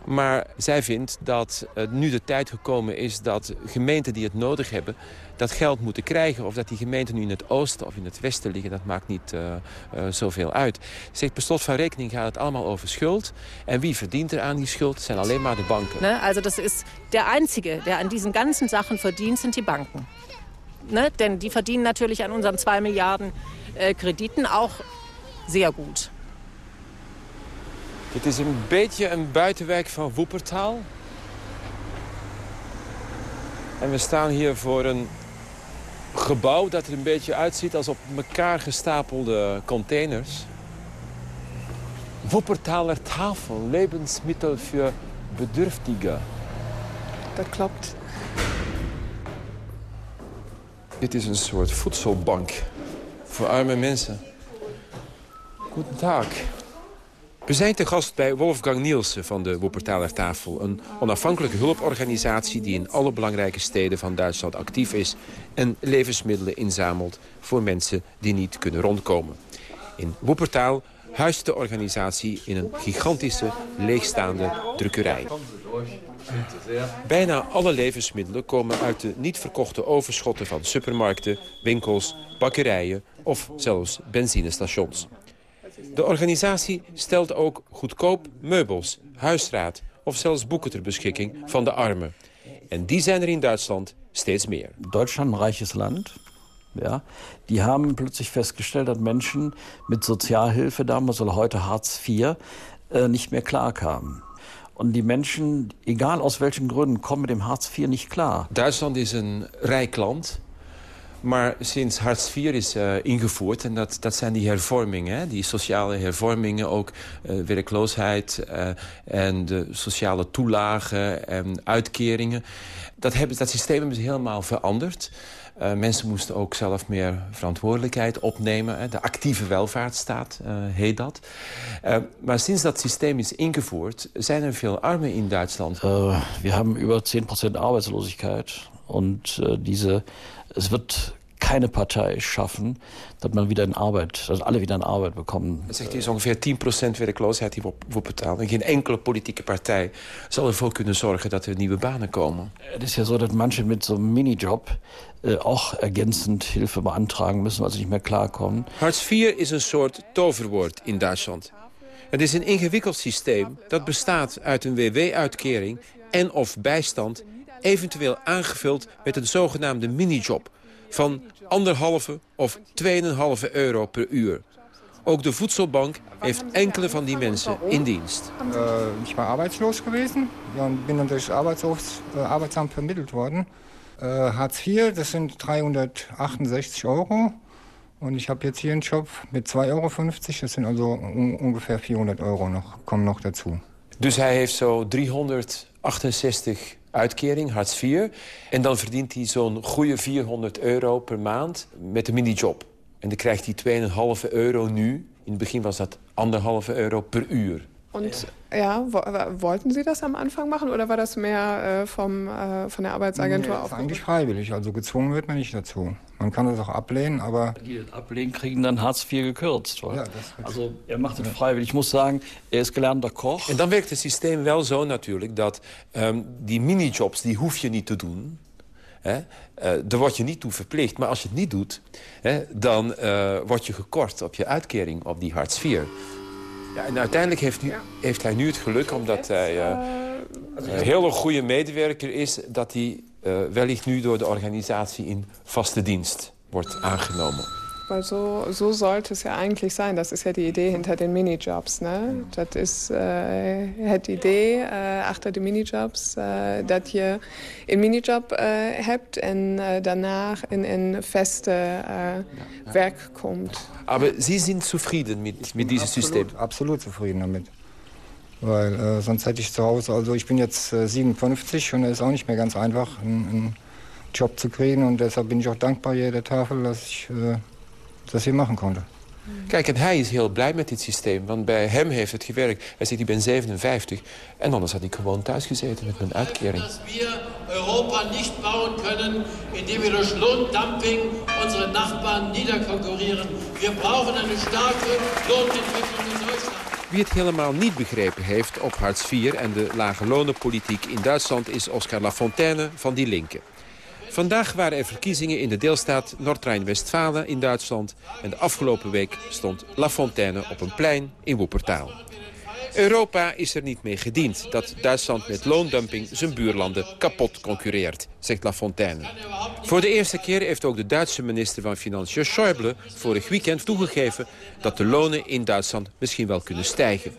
Maar zij vindt dat uh, nu de tijd gekomen is dat gemeenten die het nodig hebben... dat geld moeten krijgen. Of dat die gemeenten nu in het oosten of in het westen liggen, dat maakt niet uh, uh, zoveel uit. Ze zegt, per slot van rekening gaat het allemaal over schuld. En wie verdient er aan die schuld? Het zijn alleen maar de banken. Ne? Also das ist der Einzige, der an diesen ganzen Sachen verdient, sind die Banken. Ne? Denn die verdienen natürlich an unseren 2 Milliarden äh, Krediten auch sehr gut. Het is een beetje een buitenwijk van Woepertaal. En we staan hier voor een gebouw dat er een beetje uitziet als op elkaar gestapelde containers. Wuppertaler Tafel, Lebensmittel für Bedürftige. Dat klopt. Dit is een soort voedselbank voor arme mensen. Goedendag. We zijn te gast bij Wolfgang Nielsen van de Wuppertaler Tafel. Een onafhankelijke hulporganisatie die in alle belangrijke steden van Duitsland actief is... en levensmiddelen inzamelt voor mensen die niet kunnen rondkomen. In Wuppertaal huist de organisatie in een gigantische, leegstaande drukkerij. Bijna alle levensmiddelen komen uit de niet verkochte overschotten van supermarkten, winkels, bakkerijen of zelfs benzinestations. De organisatie stelt ook goedkoop meubels, huisraad of zelfs boeken ter beschikking van de armen. En die zijn er in Duitsland steeds meer. Duitsland, een reiches land. Ja, die haben plötzlich festgestellt, dass Menschen mit Sozialhilfe damals oder heute Hartz IV äh, nicht mehr klarkamen. Und die Menschen, egal aus welchen Gründen, kommen mit dem Hartz IV nicht klar. Duitsland is een rijk land. Maar sinds Hartz IV is uh, ingevoerd, en dat, dat zijn die hervormingen... Hè, die sociale hervormingen, ook uh, werkloosheid... Uh, en de sociale toelagen en uitkeringen... dat, hebben, dat systeem hebben ze helemaal veranderd. Mensen moesten ook zelf meer verantwoordelijkheid opnemen. Hè. De actieve welvaartsstaat heet dat. Maar sinds dat systeem is ingevoerd, zijn er veel armen in Duitsland. we hebben over 10% Arbeitslosigkeit. En diese, es wird keine Partei schaffen, dat man wieder in Arbeit, dat alle wieder in Arbeit bekommen. Dat zegt hij is ongeveer 10% werkloosheid die we betalen. En geen enkele politieke partij zal ervoor kunnen zorgen dat er nieuwe banen komen. Het is ja zo dat mensen met zo'n minijob äh, auch ergänzend Hilfe beantragen müssen, weil sie nicht mehr klarkommen. Hartz IV is een soort toverwoord in Duitsland. Het is een ingewikkeld systeem dat bestaat uit een WW-uitkering en of bijstand... eventueel aangevuld met een zogenaamde minijob van anderhalve of 2,5 euro per uur. Ook de voedselbank heeft enkele van die mensen in dienst. Uh, ich war arbeitslos gewesen ja, dann durch Arbeitslos, äh, Arbeitsamt vermittelt worden. Äh, Hartz IV, das sind 368 Euro. Und ich habe jetzt hier einen Job mit 2,50 Euro. Das sind also un ungefähr 400 Euro noch, kommen noch dazu. Dus hij heeft zo 368 uitkering, Hartz IV. En dan verdient hij zo'n goede 400 euro per maand met een minijob. En dan krijgt hij 2,5 euro nu. In het begin was dat 1,5 euro per uur. Und ja, wollten Sie das am Anfang machen oder war das mehr äh, vom, äh, von der Arbeitsagentur nee, das ist eigentlich freiwillig, also gezwungen wird man nicht dazu. Man kann das auch ablehnen, aber... Die das ablehnen, kriegen dann Hartz IV gekürzt. Ja, also er macht het freiwillig. Ich muss sagen, er ist gelernter Koch. En dan werkt het systeem wel zo natuurlijk dat um, die minijobs, die hoef je niet te doen. Hè? Uh, daar word je niet toe verplicht. Maar als je het niet doet, hè, dan uh, word je gekort op je uitkering op die Hartz IV. Ja, en uiteindelijk heeft, nu, heeft hij nu het geluk, omdat hij uh, een hele goede medewerker is... dat hij uh, wellicht nu door de organisatie in vaste dienst wordt aangenomen. Weil so, so sollte es ja eigentlich sein. Das ist ja die Idee hinter den Minijobs. Ne? Das ist äh, die Idee äh, achter de Minijobs, äh, dass ihr einen Minijob äh, habt und äh, danach in ein festes äh, Werk kommt. Aber Sie sind zufrieden mit, mit diesem absolut, System? Absolut zufrieden damit. Weil äh, sonst hätte ich zu Hause, also ich bin jetzt äh, 57 und es ist auch nicht mehr ganz einfach, einen, einen, Job zu kriegen. Und deshalb bin ich auch dankbar hier der Tafel, dass ich dat hij maken kon. Kijk, en hij is heel blij met dit systeem. Want bij hem heeft het gewerkt. Hij zegt, ik ben 57. En anders had ik gewoon thuis gezeten met mijn uitkering. Dat we Europa niet bouwen kunnen... indem we door loondumping onze Nachbarn niederkonkurrieren. We brauchen een sterke loonontwikkeling in Duitsland. Wie het helemaal niet begrepen heeft op Hartz IV en de lage lonenpolitiek in Duitsland... is Oscar Lafontaine van Die Linke. Vandaag waren er verkiezingen in de deelstaat Noord-Rijn-Westfalen in Duitsland. En de afgelopen week stond La Fontaine op een plein in Wuppertal. Europa is er niet mee gediend dat Duitsland met loondumping zijn buurlanden kapot concurreert, zegt La Fontaine. Voor de eerste keer heeft ook de Duitse minister van Financiën Schäuble vorig weekend toegegeven dat de lonen in Duitsland misschien wel kunnen stijgen.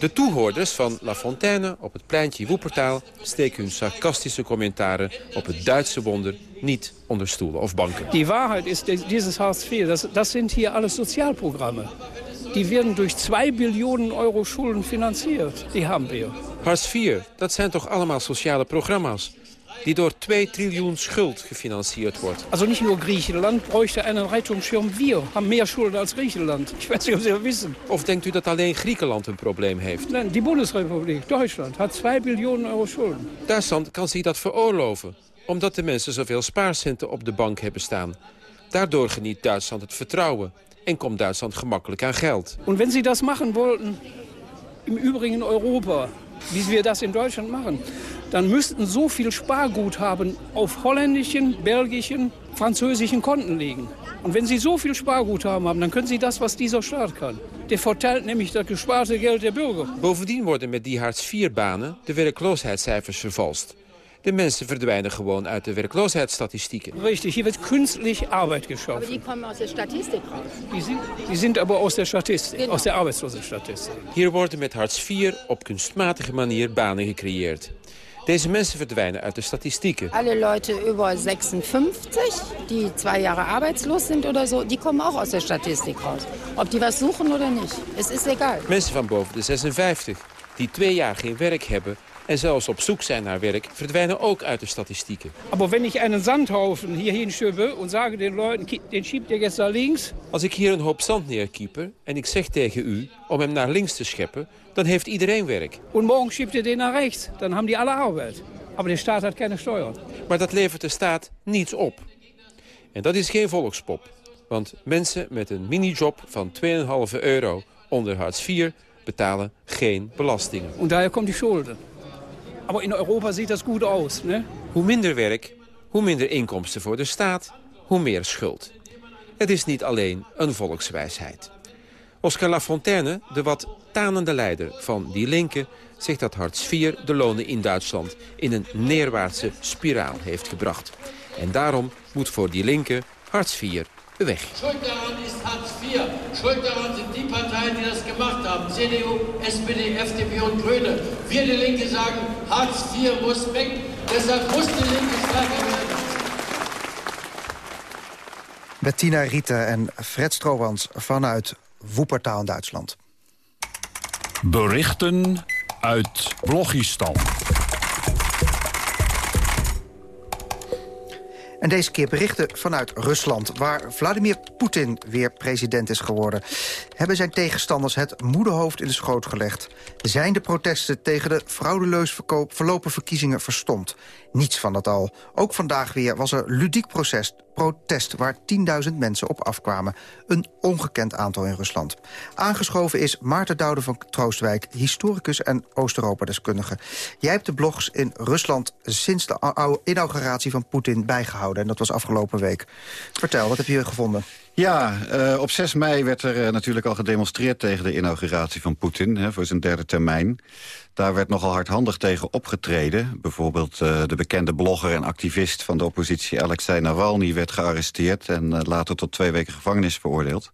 De toehoorders van La Fontaine op het pleintje Woepertaal... steken hun sarcastische commentaren op het Duitse wonder niet onder stoelen of banken. Die waarheid is, dieses Hartz IV, dat, dat zijn hier alle Sozialprogramme. Die werden door 2 biljoen euro schulden financiert. Die hebben we. Hartz IV, dat zijn toch allemaal sociale programma's? Die door 2 triljoen schuld gefinancierd wordt. Also nicht nur Griechenland bräuchte einen Rettungsschirm. Wir haben mehr Schulden als Griechenland. Ich weiß nicht, ob Sie das wissen. Of denkt u dat alleen Griekenland een probleem heeft? Nein, die Bundesrepublik, Deutschland, hat 2 Billionen Euro Schulden. Duitsland kan zich dat veroorloven, omdat de mensen zoveel spaarcenten op de bank hebben staan. Daardoor geniet Duitsland het vertrouwen en komt Duitsland gemakkelijk aan geld. Und wenn Sie das machen wollten, im Übrigen in Europa, wie wir das in Deutschland machen, dann müssten so viel Sparguthaben auf holländischen, belgischen, französischen Konten liegen. Und wenn Sie so viel Sparguthaben haben, dann können Sie das, was dieser Staat kann. Der verteilt nämlich das gesparte Geld der Bürger. Bovendien worden met die Hartz-IV-banen de werkloosheidscijfers vervalst. De mensen verdwijnen gewoon uit de werkloosheidsstatistieken. Richtig, hier wird künstlich Arbeit geschaffen. Aber die kommen aus der Statistik raus. Die sind, die sind aber aus der Statistik, aus der Arbeitslosenstatistik. Hier worden met Hartz IV op kunstmatige manier banen gecreëerd. Deze mensen verdwijnen uit de statistieken. Alle Leute über 56, die zwei Jahre arbeitslos sind oder so, die kommen auch aus der Statistik raus. Ob die was suchen oder nicht, es ist egal. Mensen van boven de 56, die twee jaar geen werk hebben... en zelfs op zoek zijn naar werk, verdwijnen ook uit de statistieken. Aber wenn ich einen Sandhaufen hier hinschiebe und sage den Leuten, "Ki- den schiebt ihr jetzt nach links, Als ik hier een hoop zand neerkieper en ik zeg tegen u om hem naar links te scheppen... dan heeft iedereen werk. und morgen schiebt ihr den nach rechts, dann haben die alle Arbeit. Aber der Staat hat keine Steuern. Maar dat levert de staat niets op. En dat is geen volkspop. Want mensen met een minijob van 2,5 euro onder Hartz IV betalen geen belastingen. Und daher kommen die Schulden. Aber in Europa sieht das gut aus. Ne? Hoe minder werk, hoe minder inkomsten voor de staat, hoe meer schuld. Het is niet alleen een volkswijsheid. Oscar Lafontaine, de wat tanende leider van Die Linke... zegt dat Hartz IV de lonen in Duitsland in een neerwaartse spiraal heeft gebracht. En daarom moet voor Die Linke Hartz IV weg. Schuld daran ist Hartz IV. Schuld daran sind die Parteien, die das gemacht haben. CDU, SPD, FDP und Grüne. Wir, die Linke, sagen, Hartz IV muss weg. Deshalb muss die Linke stärker werden. Bettina Rieten en Fred Stroobans vanuit Woepertaal in Duitsland. Berichten uit Blogistan. En deze keer berichten vanuit Rusland, waar Vladimir Poetin weer president is geworden. Hebben zijn tegenstanders het moederhoofd in de schoot gelegd? Zijn de protesten tegen de fraudeleus verlopen verkiezingen verstomd? Niets van dat al. Ook vandaag weer was er ludiek proces, protest waar 10.000 mensen op afkwamen. Een ongekend aantal in Rusland. Aangeschoven is Maarten Doude van Troostwijk, historicus en Oost-Europa-deskundige. Jij hebt de blogs in Rusland sinds de inauguratie van Poetin bijgehouden. En dat was afgelopen week. Vertel, wat heb je gevonden? Ja, eh, op 6 mei werd er eh, natuurlijk al gedemonstreerd tegen de inauguratie van Poetin hè, voor zijn derde termijn. Daar werd nogal hardhandig tegen opgetreden. Bijvoorbeeld eh, de bekende blogger en activist van de oppositie Alexei Navalny werd gearresteerd en later tot twee weken gevangenis veroordeeld.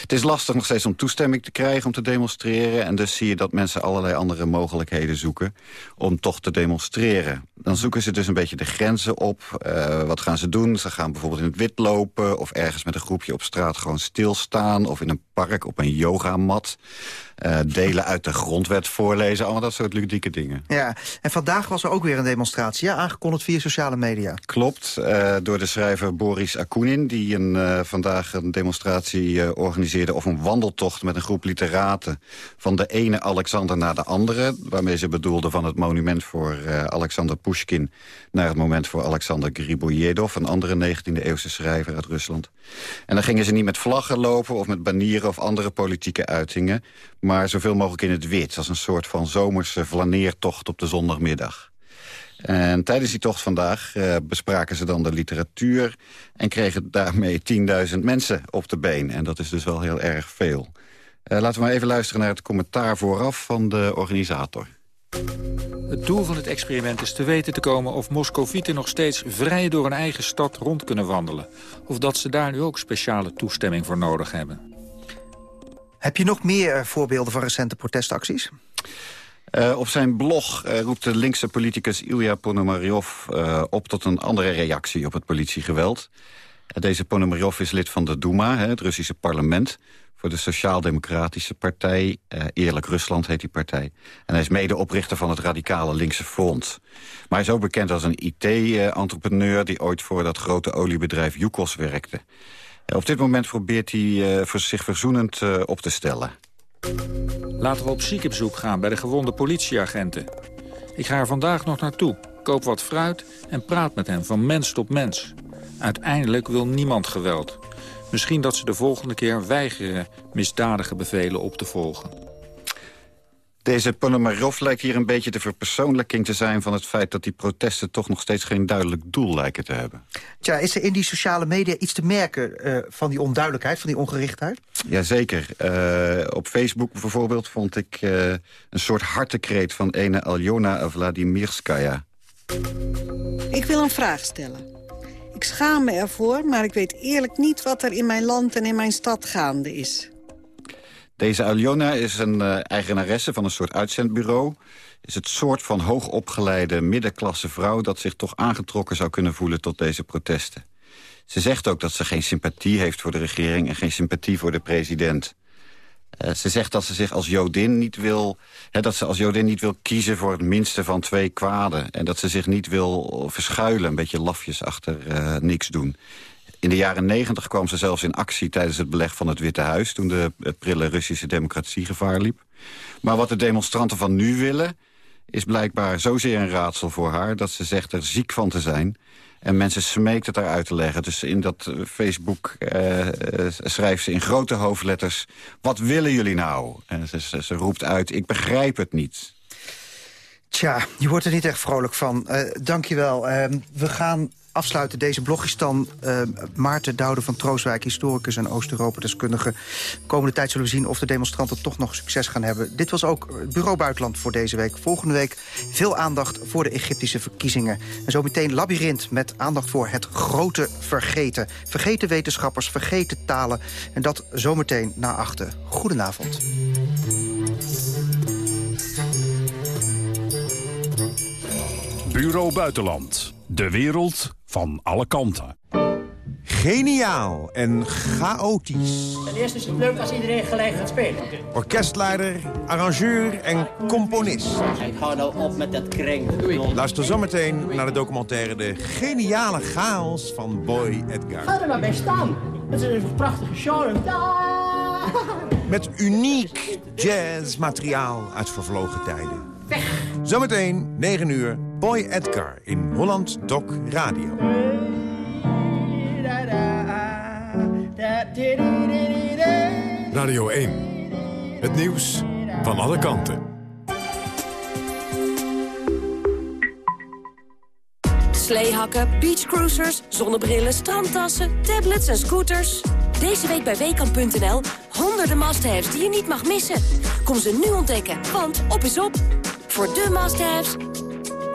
Het is lastig nog steeds om toestemming te krijgen om te demonstreren. En dus zie je dat mensen allerlei andere mogelijkheden zoeken om toch te demonstreren. Dan zoeken ze dus een beetje de grenzen op. Eh, wat gaan ze doen? Ze gaan bijvoorbeeld in het wit lopen... of ergens met een groepje op straat gewoon stilstaan... of in een park op een yogamat. Eh, delen uit de grondwet voorlezen. Allemaal dat soort ludieke dingen. Ja, en vandaag was er ook weer een demonstratie, ja, aangekondigd via sociale media. Klopt, eh, door de schrijver Boris Akunin... die een, eh, vandaag een demonstratie organiseerde... of een wandeltocht met een groep literaten... van de ene Alexander naar de andere... waarmee ze bedoelde van het monument voor Alexander Pushkin... naar het moment voor Alexander Griboyedov... een andere 19e-eeuwse schrijver uit Rusland. En dan gingen ze niet met vlaggen lopen... of met banieren of andere politieke uitingen... maar zoveel mogelijk in het wit... als een soort van zomerse flaneertocht op de zondagmiddag. En tijdens die tocht vandaag eh, bespraken ze dan de literatuur... en kregen daarmee 10.000 mensen op de been. En dat is dus wel heel erg veel. Eh, laten we maar even luisteren naar het commentaar vooraf van de organisator. Het doel van het experiment is te weten te komen of Moscovieten nog steeds vrij door een eigen stad rond kunnen wandelen. Of dat ze daar nu ook speciale toestemming voor nodig hebben. Heb je nog meer eh, voorbeelden van recente protestacties? Eh, op zijn blog eh, roept de linkse politicus Ilya Ponomaryov op tot een andere reactie op het politiegeweld. Deze Ponomaryov is lid van de Duma, hè, het Russische parlement. Voor de Sociaal-Democratische Partij. Eerlijk Rusland heet die partij. En hij is medeoprichter van het radicale Linkse Front. Maar hij is ook bekend als een IT-entrepreneur... die ooit voor dat grote oliebedrijf Yukos werkte. Op dit moment probeert hij voor zich verzoenend op te stellen. Laten we op ziekenbezoek gaan bij de gewonde politieagenten. Ik ga er vandaag nog naartoe, koop wat fruit en praat met hen van mens tot mens. Uiteindelijk wil niemand geweld. Misschien dat ze de volgende keer weigeren misdadige bevelen op te volgen. Deze Ponomarov lijkt hier een beetje de verpersoonlijking te zijn... van het feit dat die protesten toch nog steeds geen duidelijk doel lijken te hebben. Tja, is er in die sociale media iets te merken uh, van die onduidelijkheid, van die ongerichtheid? Jazeker. Uh, op Facebook bijvoorbeeld vond ik uh, een soort hartekreet van ene Aljona Vladimirskaya. Ik wil een vraag stellen. Ik schaam me ervoor, maar ik weet eerlijk niet wat er in mijn land en in mijn stad gaande is. Deze Aljona is een uh, eigenaresse van een soort uitzendbureau. Is het soort van hoogopgeleide middenklasse vrouw... dat zich toch aangetrokken zou kunnen voelen tot deze protesten. Ze zegt ook dat ze geen sympathie heeft voor de regering... en geen sympathie voor de president. Uh, ze zegt dat ze zich als Jodin niet wil... Hè, dat ze als Jodin niet wil kiezen voor het minste van twee kwaden. En dat ze zich niet wil verschuilen, een beetje lafjes achter uh, niks doen. In de jaren negentig kwam ze zelfs in actie tijdens het beleg van het Witte Huis... toen de prille Russische democratie gevaar liep. Maar wat de demonstranten van nu willen... is blijkbaar zozeer een raadsel voor haar... dat ze zegt er ziek van te zijn... En mensen smeekt het daar uit te leggen. Dus in dat Facebook uh, schrijft ze in grote hoofdletters... wat willen jullie nou? En ze, ze, roept uit, ik begrijp het niet. Tja, je wordt er niet echt vrolijk van. Uh, Dank je wel. we gaan afsluiten deze blog is dan uh, Maarten Doude van Trooswijk... historicus en Oost-Europa-deskundige. Komende tijd zullen we zien of de demonstranten toch nog succes gaan hebben. Dit was ook Bureau Buitenland voor deze week. Volgende week veel aandacht voor de Egyptische verkiezingen. En zometeen Labyrinth met aandacht voor het grote vergeten. Vergeten wetenschappers, vergeten talen. En dat zometeen na achter. Goedenavond. Bureau Buitenland. De wereld van alle kanten. Geniaal en chaotisch. Ten eerste is het leuk als iedereen gelijk gaat spelen. Orkestleider, arrangeur en componist. Ik hou nou op met dat kring. Luister zometeen naar de documentaire De Geniale Chaos van Boy Edgar. Ga er maar bij staan. Het is een prachtige show. [LAUGHS] Met uniek jazzmateriaal uit vervlogen tijden. Weg. Zometeen, 9 uur, Boy Edgar in Holland Doc Radio. Radio 1. Het nieuws van alle kanten. Sleehakken, beachcruisers, zonnebrillen, strandtassen, tablets en scooters. Deze week bij Weekamp.nl honderden must-haves die je niet mag missen. Kom ze nu ontdekken, want op is op. Voor de must-haves,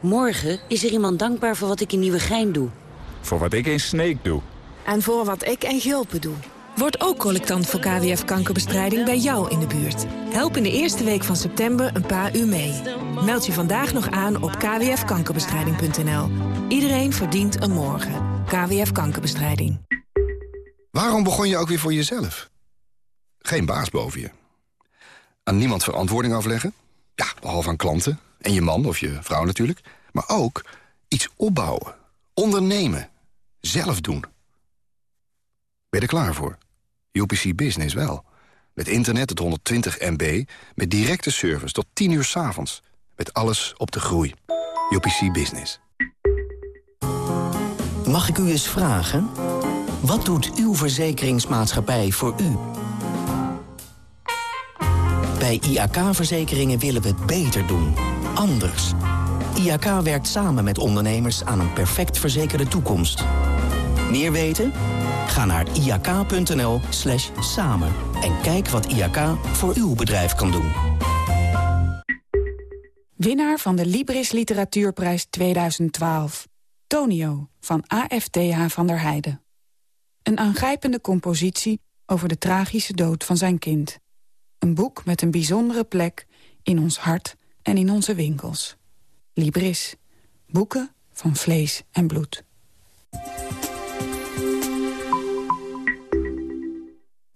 Morgen is er iemand dankbaar voor wat ik in Nieuwegein doe. Voor wat ik in Sneek doe. En voor wat ik in Gulpen doe. Word ook collectant voor KWF-kankerbestrijding bij jou in de buurt. Help in de eerste week van september een paar uur mee. Meld je vandaag nog aan op kwfkankerbestrijding.nl. Iedereen verdient een morgen. KWF Kankerbestrijding. Waarom begon je ook weer voor jezelf? Geen baas boven je. Aan niemand verantwoording afleggen? Ja, behalve aan klanten. En je man of je vrouw natuurlijk. Maar ook iets opbouwen. Ondernemen. Zelf doen. Ben je er klaar voor? UPC Business wel. Met internet tot 120 MB. Met directe service tot 10 uur s avonds. Met alles op de groei. UPC Business. Mag ik u eens vragen? Wat doet uw verzekeringsmaatschappij voor u? Bij IAK-verzekeringen willen we het beter doen. Anders. IAK werkt samen met ondernemers aan een perfect verzekerde toekomst. Meer weten? Ga naar iak.nl slash samen en kijk wat IAK voor uw bedrijf kan doen. Winnaar van de Libris Literatuurprijs 2012. Tonio van AFTH van der Heijden. Een aangrijpende compositie over de tragische dood van zijn kind. Een boek met een bijzondere plek in ons hart en in onze winkels. Libris. Boeken van vlees en bloed.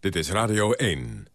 Dit is Radio 1.